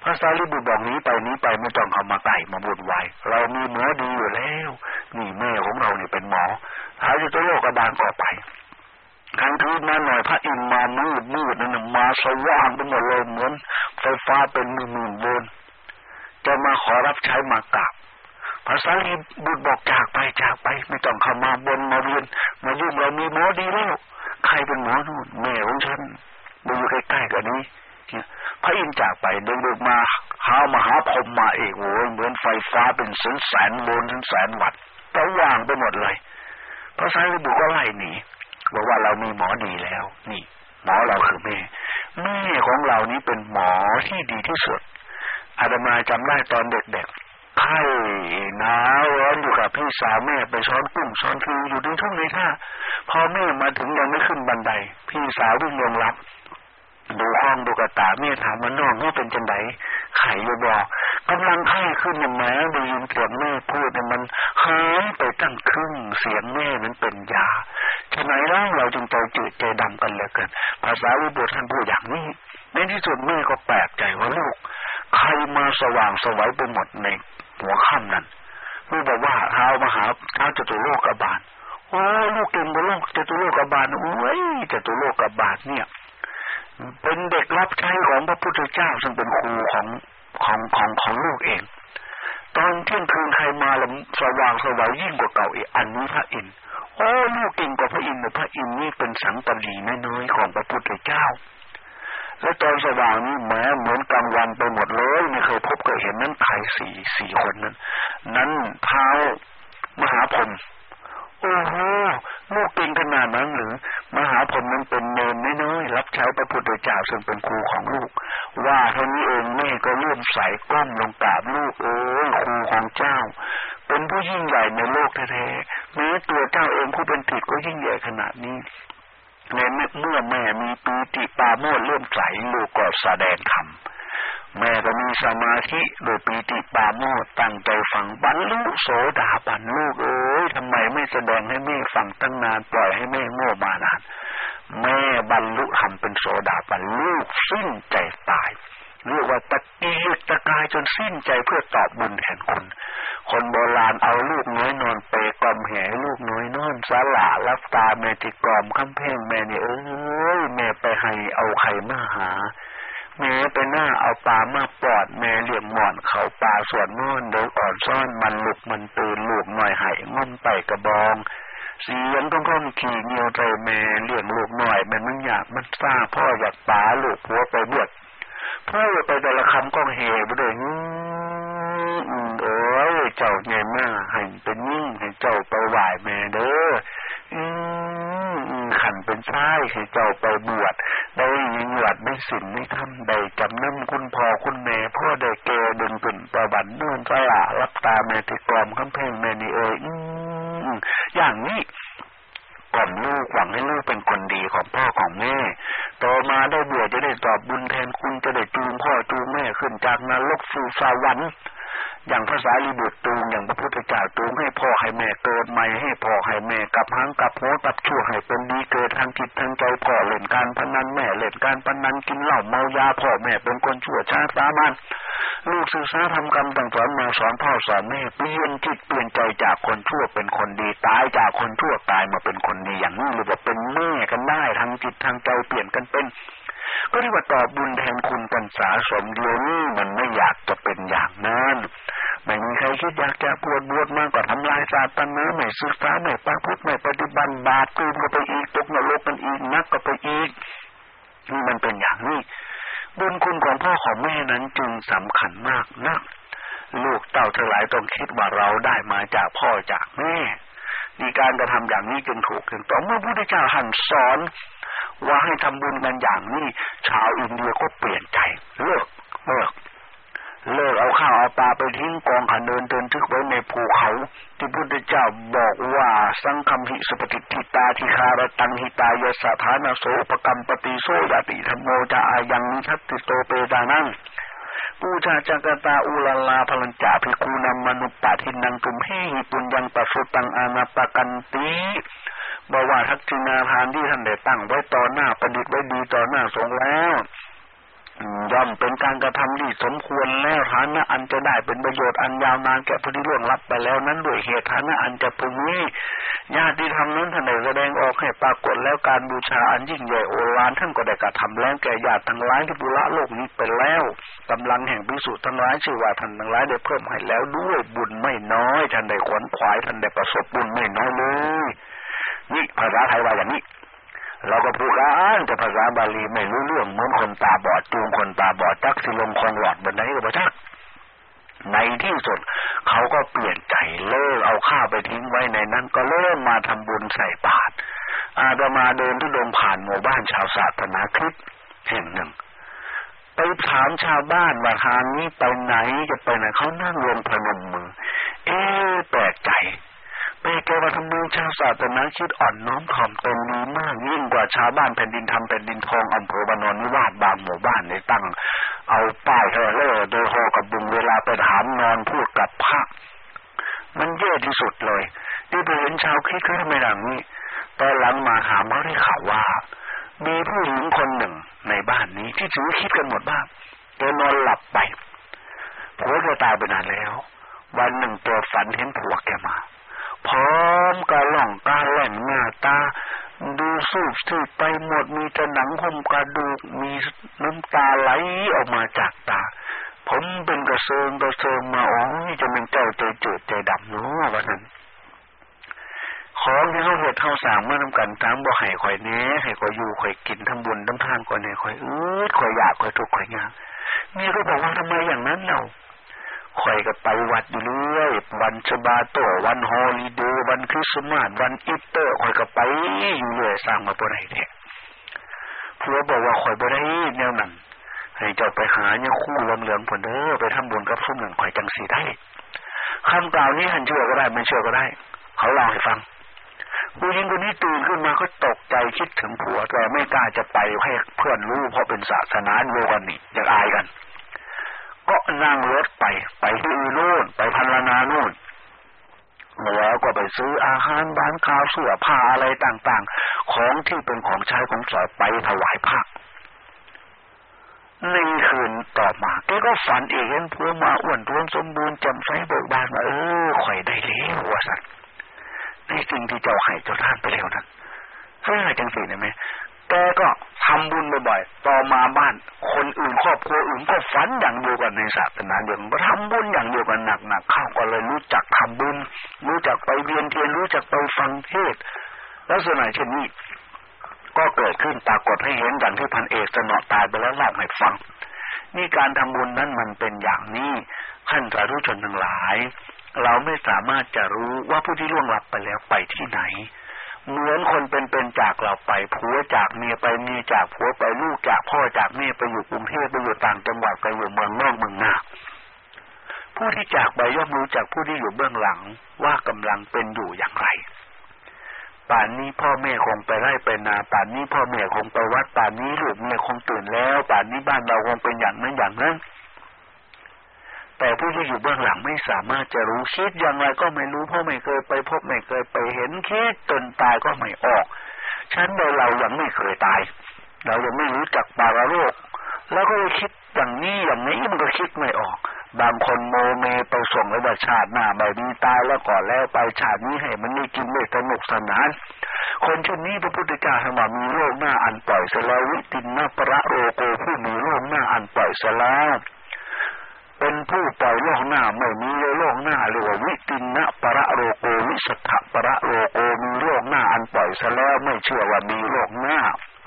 พระสารีบุตรบอกนี้ไปนี้ไปไม่ต้องเอามาไก่มาบุญไวเรามีหมอดีอยู่แล้ว นี่แม่ของเราเนี่ยเป็นหมอท้าจตัวโลกกบาลก็ไป กลางคืนมาหน่อยพระอินทร์มามืดมืดนั่นมาสว่างไปหมดเลยเหมือนไฟฟ้าเป็นหมื่นหมื่นโวลต์จะมาขอรับใช้มากราบภาษาลีบุตรบอกจากไปจากไป ไม่ต้องเข้ามาบนมาเรียน มายุ่งเรามีหมอดีแล้วใครเป็นหมอนู่นแม่ของฉันดูอยู่ใกล้ๆกันนี้พระอินจากไปเดินมาหามหาพรมมาเองโอ้ยเหมือนไฟฟ้าเป็นแสนแสนโวลต์แสนวัตต์สว่างไปหมดเลยพระสารีบุตรก็ไล่หนี บอกว่าเรามีหมอดีแล้ว นี่ หมอเราคือแม่ แม่ของเรานี้เป็นหมอที่ดีที่สุดอาตมาจำได้ตอนเด็กๆไข้หนาวร้อนอยู่กับพี่สาวแม่ไปช้อนกุ้งช้อนคืออยู่ในทุ่งในท่าพอแม่มาถึงยังไม่ขึ้นบันได พี่สาววิ่งลงรับ ดูห้องดูกระตาแม่ถามมันน้องนี่เป็นจังไดไข่ยบอกกำลังไข้ขึ้นเนี่ยแม่ได้ยินเสียงแม่พูดเนี่ยมันหายไปตั้งครึ่งเสียงแม่นั้นเป็นยาทำไมล่ะเราจึงใจจืดใจดำกันเหลือเกินภาษาวิบุตรท่านพูดอย่างนี้ในที่สุดแม่ก็แปลกใจว่าลูกใครมาสว่างสวัยไปหมดในหัวค่ำนั้นลูกบอกว่าเท้ามาหาเท้าจตุโลกบาลโอ้ลูกเก่งกว่าลูกจตุโลกบาลโอ้ยจตุโลกบาลเนี่ย เป็นเด็กรับใช้ของพระพุทธเจ้า ซึ่งเป็นครูของของของของลูกเอง ตอนเที่ยงคืนใครมาล้วสว่างสวัยยิ่งกว่าเก่าอีกอันนี้พระอินทร์โอ้ลูกเก่งกว่าพระอินทร์พระอินทร์นี่เป็นสังตรีน้อยๆของพระพุทธเจ้า และตอนสว่างนี่แม้เหมือนกลางวันไปหมดเลยไม่เคยพบเคยเห็นนั้นใครสี่สี่คนนั้น นั้นเท้ามหาพรหม อ้โหลูกเก่งขนาดนั้นหรือมหาพรหมนั้นเป็นเนรน้อยรับใช้พระพุทธเจ้าซึ่งเป็นครูของลูก ว่าเท่านี้เองแม่ก็เลื่อมใสก้มลงกราบลูกเอ้ยครูของเจ้า เป็นผู้ยิ่งใหญ่ในโลกแท้ๆแม้ตัวเจ้าเองผู้เป็นผิดก็ยิ่งใหญ่ขนาดนี้ในเมื่อแม่มีปีติปาโมดเลื่อมใสลูกก็แสดงธรรมแม่ก็มีสมาธิโดยปีติปาโมดตั้งใจฟังบรรลุโสดาบันลูกเอ้ ทำไมไม่แสดงให้แม่ฟังตั้งนานปล่อยให้แม่โง่มานานแม่บรรลุธรรมเป็นโสดาบันลูกสิ้นใจตายเรียกว่าตะกี้ตะกายจนสิ้นใจเพื่อตอบบุญแทนคุณ คนโบราณเอาลูกน้อยนอนเปกอมแห่ลูกน้อยนอนสาละรับตาแม่ที่กอมคำเพงแม่นี่เอ้ยแม่ไปให้เอาไข่มาหา แม่ไปหน้าเอาปลามาปอดแม่เลี้ยงหมอน เขาปลาส่วนนอนเดินอ่อนซ่อนมันลุกมันตื่นลูกหน่อยไห้งอนไปกระบองเสียงก้องก้องขี่เงียวใจแม่เลี้ยงลูกหน่อยแม่มันอยากมันซ่าพ่ออยากป๋าลูกผัวไปบวชพ่อไปแต่ละคำก้องเฮไปเลยเอ้ยเจ้าใหญ่มากให้เป็นยิ่งให้เจ้าไปไหวแม่เด้อ ขันเป็นชายให้เจ้าไปบวชได้ยิงหวัดได้สินได้ทำได้จำน้ำคุณพ่อคุณแม่พ่อได้แก่ดึงขึ้นประบันนอนสละรับตาแม่ที่กลอมคำเพลงแม่นี่เอ้ยอย่างนี้ก่อนลูกหวังให้ลูกเป็นคนดีของพ่อของแม่ต่อมาได้บวชจะได้ตอบบุญแทนคุณจะได้จูงพ่อจูงแม่ขึ้นจากนรกสู่สวรรค์ อย่างภาษาลิบุตรตูงอย่างพระพุทธเจ้าตูงให้พ่อให้แม่เกิดใหม่ให้พ่อให้แม่กลับหังกลับหัวกับชั่วให้เป็นดีเกิดทางจิตทางใจพ่อเล่นการพนันแม่เล่นการพนันกินเหล้าเมายาพ่อแม่เป็นคนชั่วช้าสามัญลูกศึกษาทำกรรมต่างสอนมาสอนพ่อสอนแม่เปลี่ยนจิตเปลี่ยนใจจากคนชั่วเป็นคนดีตายจากคนชั่วตายมาเป็นคนดีอย่างนี้หรือว่าเป็นแม่กันได้ทางจิตทางใจเปลี่ยนกันเป็น ก็เรียกว่าตอบบุญแทนคุณกันสาสมเดียนี้มันไม่อยากจะเป็นอย่างนั้นไม่มีใครคิดอยากจะปวดบวชมากกว่าทำลายศาสนาไม่ศึกษาไม่ปังพุทธไม่ปฏิบัติบาปกูก็ไปอีกตกนรกกันอีกนักก็ไปอีกนี่มันเป็นอย่างนี้ บุญคุณของพ่อของแม่นั้นจึงสำคัญมากนะลูกเต่าทั้งหลายต้องคิดว่าเราได้มาจากพ่อจากแม่ มีการกระทำอย่างนี้จึงถูกจึงต้องเมื่อพระพุทธเจ้าหันสอน ว่าให้ทำบุญกันอย่างนี้ชาวอินเดียก็เปลี่ยนใจเลิกเลิกเลิกเอาข้าวเอาปลาไปทิ้งกองขันเดินเดินทึกไว้ในภูเขา ที่พุทธเจ้าบอกว่าสังคมหิสุปฏิทิตาทิคารตังหิตายสถานโสปกรรมปฏิโสยติธรรมโมจะอายังทัตติโตเปตานังปูชาจักตาอุลลาพลัญจาภิกูนัมมนุปปาทินังตุมเฮหิปุญญังปสุตังอานาปกันติ บอกว่าทักษิณาทานที่ท่านได้ตั้งไว้ต่อหน้าประดิษฐ์ไว้ดีต่อหน้าสงแล้วย่อมเป็นการกระทำที่สมควรแล้วฐานะอันจะได้เป็นประโยชน์อันยาวนานแก่ผู้ที่ล่วงลับไปแล้วนั้นด้วยเหตุฐานะอันจะพึงนี้ญาติธรรมนั้นท่านได้แสดงออกให้ปรากฏแล้วการบูชาอันยิ่งใหญ่โอฬารท่านก็ได้กระทำแล้วแก่ญาติทั้งหลายที่บุระโลกนี้ไปแล้วกำลังแห่งพิสุทั้งหลายชื่อว่าท่านทั้งหลายได้เพิ่มให้แล้วด้วยบุญไม่น้อยท่านได้ขวนขวายท่านได้ประสบบุญไม่น้อยเลย นี่ภาษาไทยว่าอย่างนี้ เราก็พูดกันแต่ภาษาบาลีไม่รู้เรื่องเหมือนคนตาบอดจูงคนตาบอดจักสิลงคองหลอดบนไหนก็บ่ชักในที่สุดเขาก็เปลี่ยนใจเลิกเอาข้าวไปทิ้งไว้ในนั้น ก็เริ่มมาทำบุญใส่บาตรอาตมาเดินทุดงผ่านหมู่บ้านชาวศาสนาคริสต์แห่งหนึ่งไปถามชาวบ้านว่าทางนี้ไปไหนจะไปไหนเขานั่งรวมพนมมือ เอ๊แปลกใจ แม่แกว่าทำไมชาวศาสนาคิดอ่อนน้อมถ่อมตนดีมากยิ่งกว่าชาวบ้านแผ่นดินทำแผ่นดินทองอำเภอบานอนนิวาสบางหมู่บ้านในตั้ง เอาป้ายเทเลอร์โดยโฮกับบุงเวลาไปถามนอนพูดกับพระมันแย่ที่สุดเลยที่ไปเห็นชาวคิดเขาทำไมหลังนี้ตอนหลังมาถามเขาได้ข่าวว่า มีผู้หญิงคนหนึ่งในบ้านนี้ที่ถือคิดกันหมดบ้างแกนอนหลับไปผัวแกตายไปนานแล้ว วันหนึ่งตัวฝันเห็นผัวแกมา พร้อมกระหล่องกระแหล่งหน้าตา ดูสูบสูบไปหมดมีแต่หนังหุ้มกระดูกมีน้ำตาไหลออกมาจากตา ผมเป็นกระเซิงกระเซิงมาอ๋อจะเป็นเจ้าใจจืดใจดำเนาะวันนั้นของที่เขาเหตุเขาสามเมื่อทำกันตามบ่ให้ข่อยเนี้ให้ข่อยอยู่ข่อยกินทำบุญทำทานก่อนเนี่ยข่อยอืดข่อยอยากข่อยทุกข์ข่อยยากนี่ก็บอกว่าทำไมอย่างนั้นเนาะ ข่อยก็ไปวัดอยู่เรื่อยวันชบาโตวันฮอลิเดย์วันคริสต์มาสวันอีสเตอร์ข่อยก็ไปอยู่เรื่อยสร้างมาบ่ได้เนี่ยผัวบอกว่าข่อยบ่ได้แนวนั้นให้เจ้าไปหาเนี่ยคู่ลำเหลืองผลเด้อไปทำบุญกับสุ่มหนึ่งข่อยจังสีได้คำกล่าวนี้หันเชื่อก็ได้ไม่เชื่อก็ได้ เขาเล่าให้ฟังผู้หญิงคนนี้ตื่นขึ้นมาก็ตกใจคิดถึงผัวแต่ไม่กล้าจะไปให้เพื่อนรู้เพราะเป็นศาสนาโลกันนี่อยากอายกัน ก็นั่งรถไป ไปที่อื่นนู่นไปพันลนานู่นแล้วก็ไปซื้ออาหารบ้านข้าวเสื้อผ้าอะไรต่างๆ ของที่เป็นของใช้ของสอยไปถวายพระในคืนต่อมาแกก็ฝันอีกเห็นผัวมาอ้วนท้วนสมบูรณ์จำใสเบิกบานว่าเออข่อยได้แล้วว่าสัตว์ในสิ่งที่เจ้าให้เจ้าท่านไปแล้วนั้นเฮ้ยจังสิเนี่ยไหม แกก็ทำบุญบ่อยๆ ต่อมาบ้าน คนอื่นครอบครัวอื่นก็ฝันอย่างเดียวกันในศาสนาเดียวกันทำบุญอย่างเดียวกันหนักๆเข้าก็เลยรู้จักทำบุญ รู้จักไปเรียนเทียนรู้จักไปฟังเทศแล้วส่วนไหนเช่นนี้ ก็เกิดขึ้นปรากฏให้เห็นอย่างที่พันเอกสนอตายไปแล้วเล่าให้ฟัง นี่การทำบุญนั้นมันเป็นอย่างนี้ขั้นสาธุชนทั้งหลาย เราไม่สามารถจะรู้ว่าผู้ที่ล่วงลับไปแล้วไปที่ไหน เหมือนคนเป็นๆจากเราไปผัวจากเมียไปเมียจากผัวไปลูกจากพ่อจากแม่ไปอยู่กรุงเทพไปอยู่ต่างจังหวัดไปอยู่เมืองนอกเมืองนาผู้ที่จากไปย่อมรู้จากผู้ที่อยู่เบื้องหลังว่ากำลังเป็นอยู่อย่างไรป่านนี้พ่อแม่คงไปไร่ไปนาป่านนี้พ่อแม่คงไปวัดป่านนี้ลูกเมียคงตื่นแล้ว ป่านนี้บ้านเราคงเป็นอย่างนั้นอย่างนั้น แต่ผู้ที่อยู่เบื้องหลังไม่สามารถจะรู้คิดอย่างไรก็ไม่รู้เพราะไม่เคยไปพบไม่เคยไปเห็นคิดจนตายก็ไม่ออกฉันโดยเรายังไม่เคยตาย เรายังไม่รู้จักปาราโรค แล้วก็คิดอย่างนี้อย่างนี้มันก็คิดไม่ออก บางคนโมเมไปส่งระชาติหน้าไม่มีตายแล้วก่อนแล้วไปชาตินี้ให้มันได้กินได้สนุกสนาน คนเช่นนี้พระพุทธเจ้าให้ว่ามีโลกหน้าอันปล่อยเสลาวิตินนาประโรโกผู้มีโลกหน้าอันปล่อยเสลว เป็นผู้ปล่อยโลกหน้าไม่มีโลกหน้าเรียกว่าวิตินะประโรโกวิสัทประโรโกมีโลกหน้าอันปล่อยซะแล้วไม่เชื่อว่ามีโลกหน้า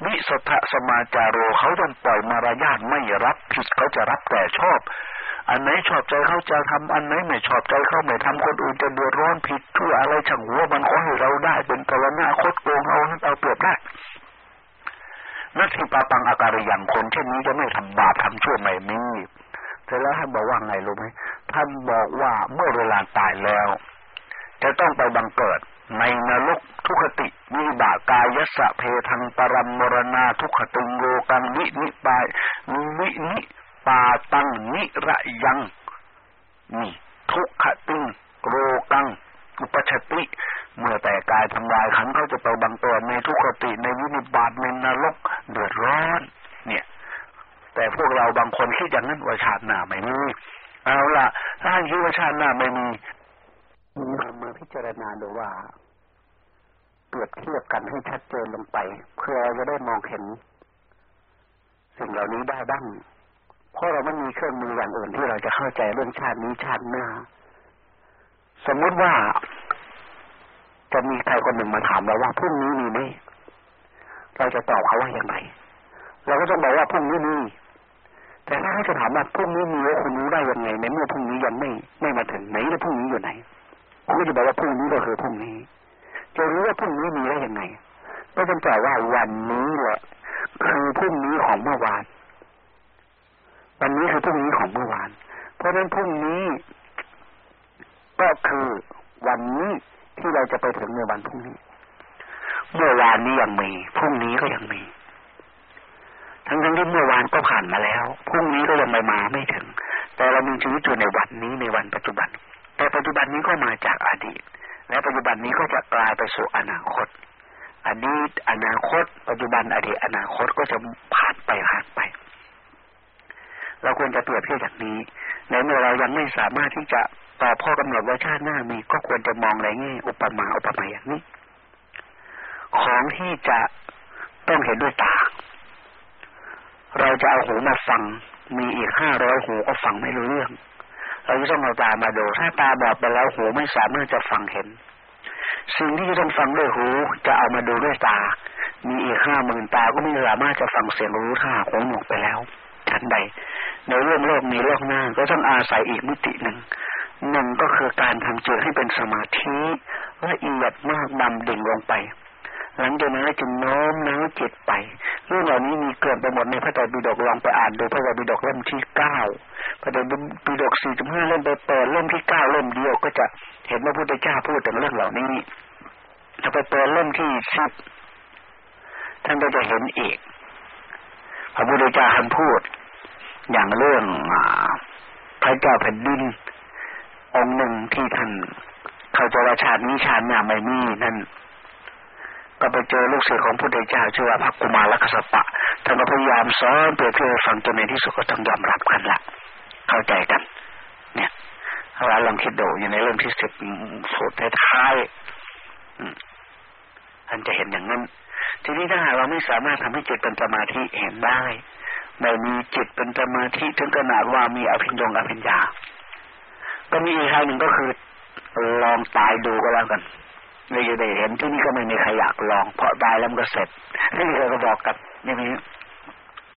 วิสัทสมาจารโรเขาต้องปล่อยมารยาทไม่รับผิดเขาจะรับแต่ชอบ อันไหนชอบใจเขาจะทำอันไหนไม่ชอบใจเขาไม่ทำคนอื่นจะเดือดร้อนผิดทั่วอะไรช่างหัวมันขอให้เราได้เป็นกรณาคดโกงเอาเอาเปรียบได้นักสิปาปังอาการยันคนเช่นนี้จะไม่ทำบาปทำชั่วไม่มี เสร็จแล้วท่านบอกว่าไงรู้ไหมท่านบอกว่าเมื่อเวลาตายแล้ว จะต้องไปบังเกิด ในนรกทุคติวิบากายสะเพทังปรมมรณาทุขตึงโลกังวินิปายวินิปาตังนิระยังนี่ทุกขตึงโลกังอุปชติ เมื่อแต่กายทำลายขันเขาจะไปบังเกิดในทุกขติในวินิบาตในนรกเดือดร้อน เนี่ย แต่พวกเราบางคนคิดอย่างนั้นว่าชาติหน้าไม่มีเอาล่ะถ้าคิดว่าชาติหน้าไม่มีมามาพิจารณาดูว่าเปรียบเทียบกันให้ชัดเจนลงไป เพื่อจะได้มองเห็น สิ่งเหล่านี้ได้บ้างเพราะเราไม่มีเครื่องมืออย่างอื่นที่เราจะเข้าใจเรื่องชาตินี้ชาติหน้า สมมติว่า จะมีใครคนหนึ่งมาถามเราว่าพรุ่งนี้มีไหมเราจะตอบเขาว่าอย่างไรเราก็ต้องบอกว่าพรุ่งนี้มี แต่ถ้าเขาจะถามว่าพรุ่งนี้มีแล้วคุณรู้ได้ยังไงในเมื่อพรุ่งนี้ยังไม่ไม่มาถึงไหนแล้วพรุ่งนี้อยู่ไหนผมก็จะบอกว่าพรุ่งนี้ก็คือพรุ่งนี้ จะรู้ว่าพรุ่งนี้มีได้ยังไงก็ต้องตอบว่าวันนี้แหละคือพรุ่งนี้ของเมื่อวาน วันนี้คือพรุ่งนี้ของเมื่อวาน เพราะฉะนั้นพรุ่งนี้ ก็คือวันนี้ที่เราจะไปถึงในวันพรุ่งนี้ เมื่อวานนี้ยังมีพรุ่งนี้ก็ยังมีทั้งทั้งที่เมื่อวานก็ผ่านมาแล้วพรุ่งนี้ก็ยังไม่มาไม่ถึง แต่เรามีชีวิตอยู่ในวันนี้ในวันปัจจุบัน แต่ปัจจุบันนี้ก็มาจากอดีต และปัจจุบันนี้ก็จะกลายไปสู่อนาคตอดีตอนาคต ปัจจุบันอดีตอนาคตก็จะผ่านไปผ่านไป เราควรจะเปรียบเทียบอย่างนี้ในเมื่อเรายังไม่สามารถที่จะต่อพ่อกำหนดว่าชาติหน้ามี ก็ควรจะมองในแง่อุปมาอุปไมยอย่างนี้ ของที่จะต้องเห็นด้วยตา เราจะเอาหูมาฟัง มีอีกห้าร้อยหูก็ฟังไม่รู้เรื่อง เราจะต้องเอาตามาดู ถ้าตาบอดไปแล้วหูไม่สามารถจะฟังเห็น สิ่งที่จะต้องฟังด้วยหู จะเอามาดูด้วยตา มีอีกห้าหมื่นตาก็ไม่สามารถจะฟังเสียงรู้ถ้าหูหนวกไปแล้วชั้นใด ในเรื่องโลกมีโลกหน้าก็ต้องอาศัยอีกมิติหนึ่งหนึ่งก็คือการทำจิตให้เป็นสมาธิละเอียดมากดำดิ่งลงไป หลังจากนั้นจึงโน้มน้าวจิตไปเรื่องเหล่านี้มีเกินไปหมดในพระไตรปิฎกลองไปอ่านดูพระไตรปิฎกเล่มที่เก้าพระไตรปิฎกสี่จุดห้าเล่มไปเปิดเล่มที่เก้าเล่มเดียวก็จะเห็นพระพุทธเจ้าพูดถึงเรื่องเหล่านี้ถ้าไปเปิดเล่มที่สิบท่านก็จะเห็นอีกพระพุทธเจ้าท่านพูด อย่างเรื่องพระเจ้าแผ่นดิน องค์หนึ่งที่ท่านเขาจะว่าชาตินี้ชาติหน้าไม่มีนั่น ก็ไปเจอลูกศิษย์ของพระพุทธเจ้าชื่อว่าพระกุมารกัสปะท่านก็พยายามสอนเปรียบเทียบฟังจนในที่สุดก็ต้องยอมรับกันละเข้าใจกัน เนี่ยเราลองคิดดูอยู่ในเรื่องที่สิบสุดท้ายท่านจะเห็นอย่างนั้น ทีนี้ถ้าหากเราไม่สามารถทำให้จิตเป็นสมาธิเห็นได้ไม่มีจิตเป็นสมาธิถึงขนาดว่ามีอภิญญงอภิญญา ก็มีอีกทางหนึ่งก็คือลองตายดูก็แล้วกัน ไม่ได้เห็นที่นี่ก็ไม่มีใครอยากลอง เพราะตายแล้วมันก็เสร็จนี่เราก็บอกกับนี่นี้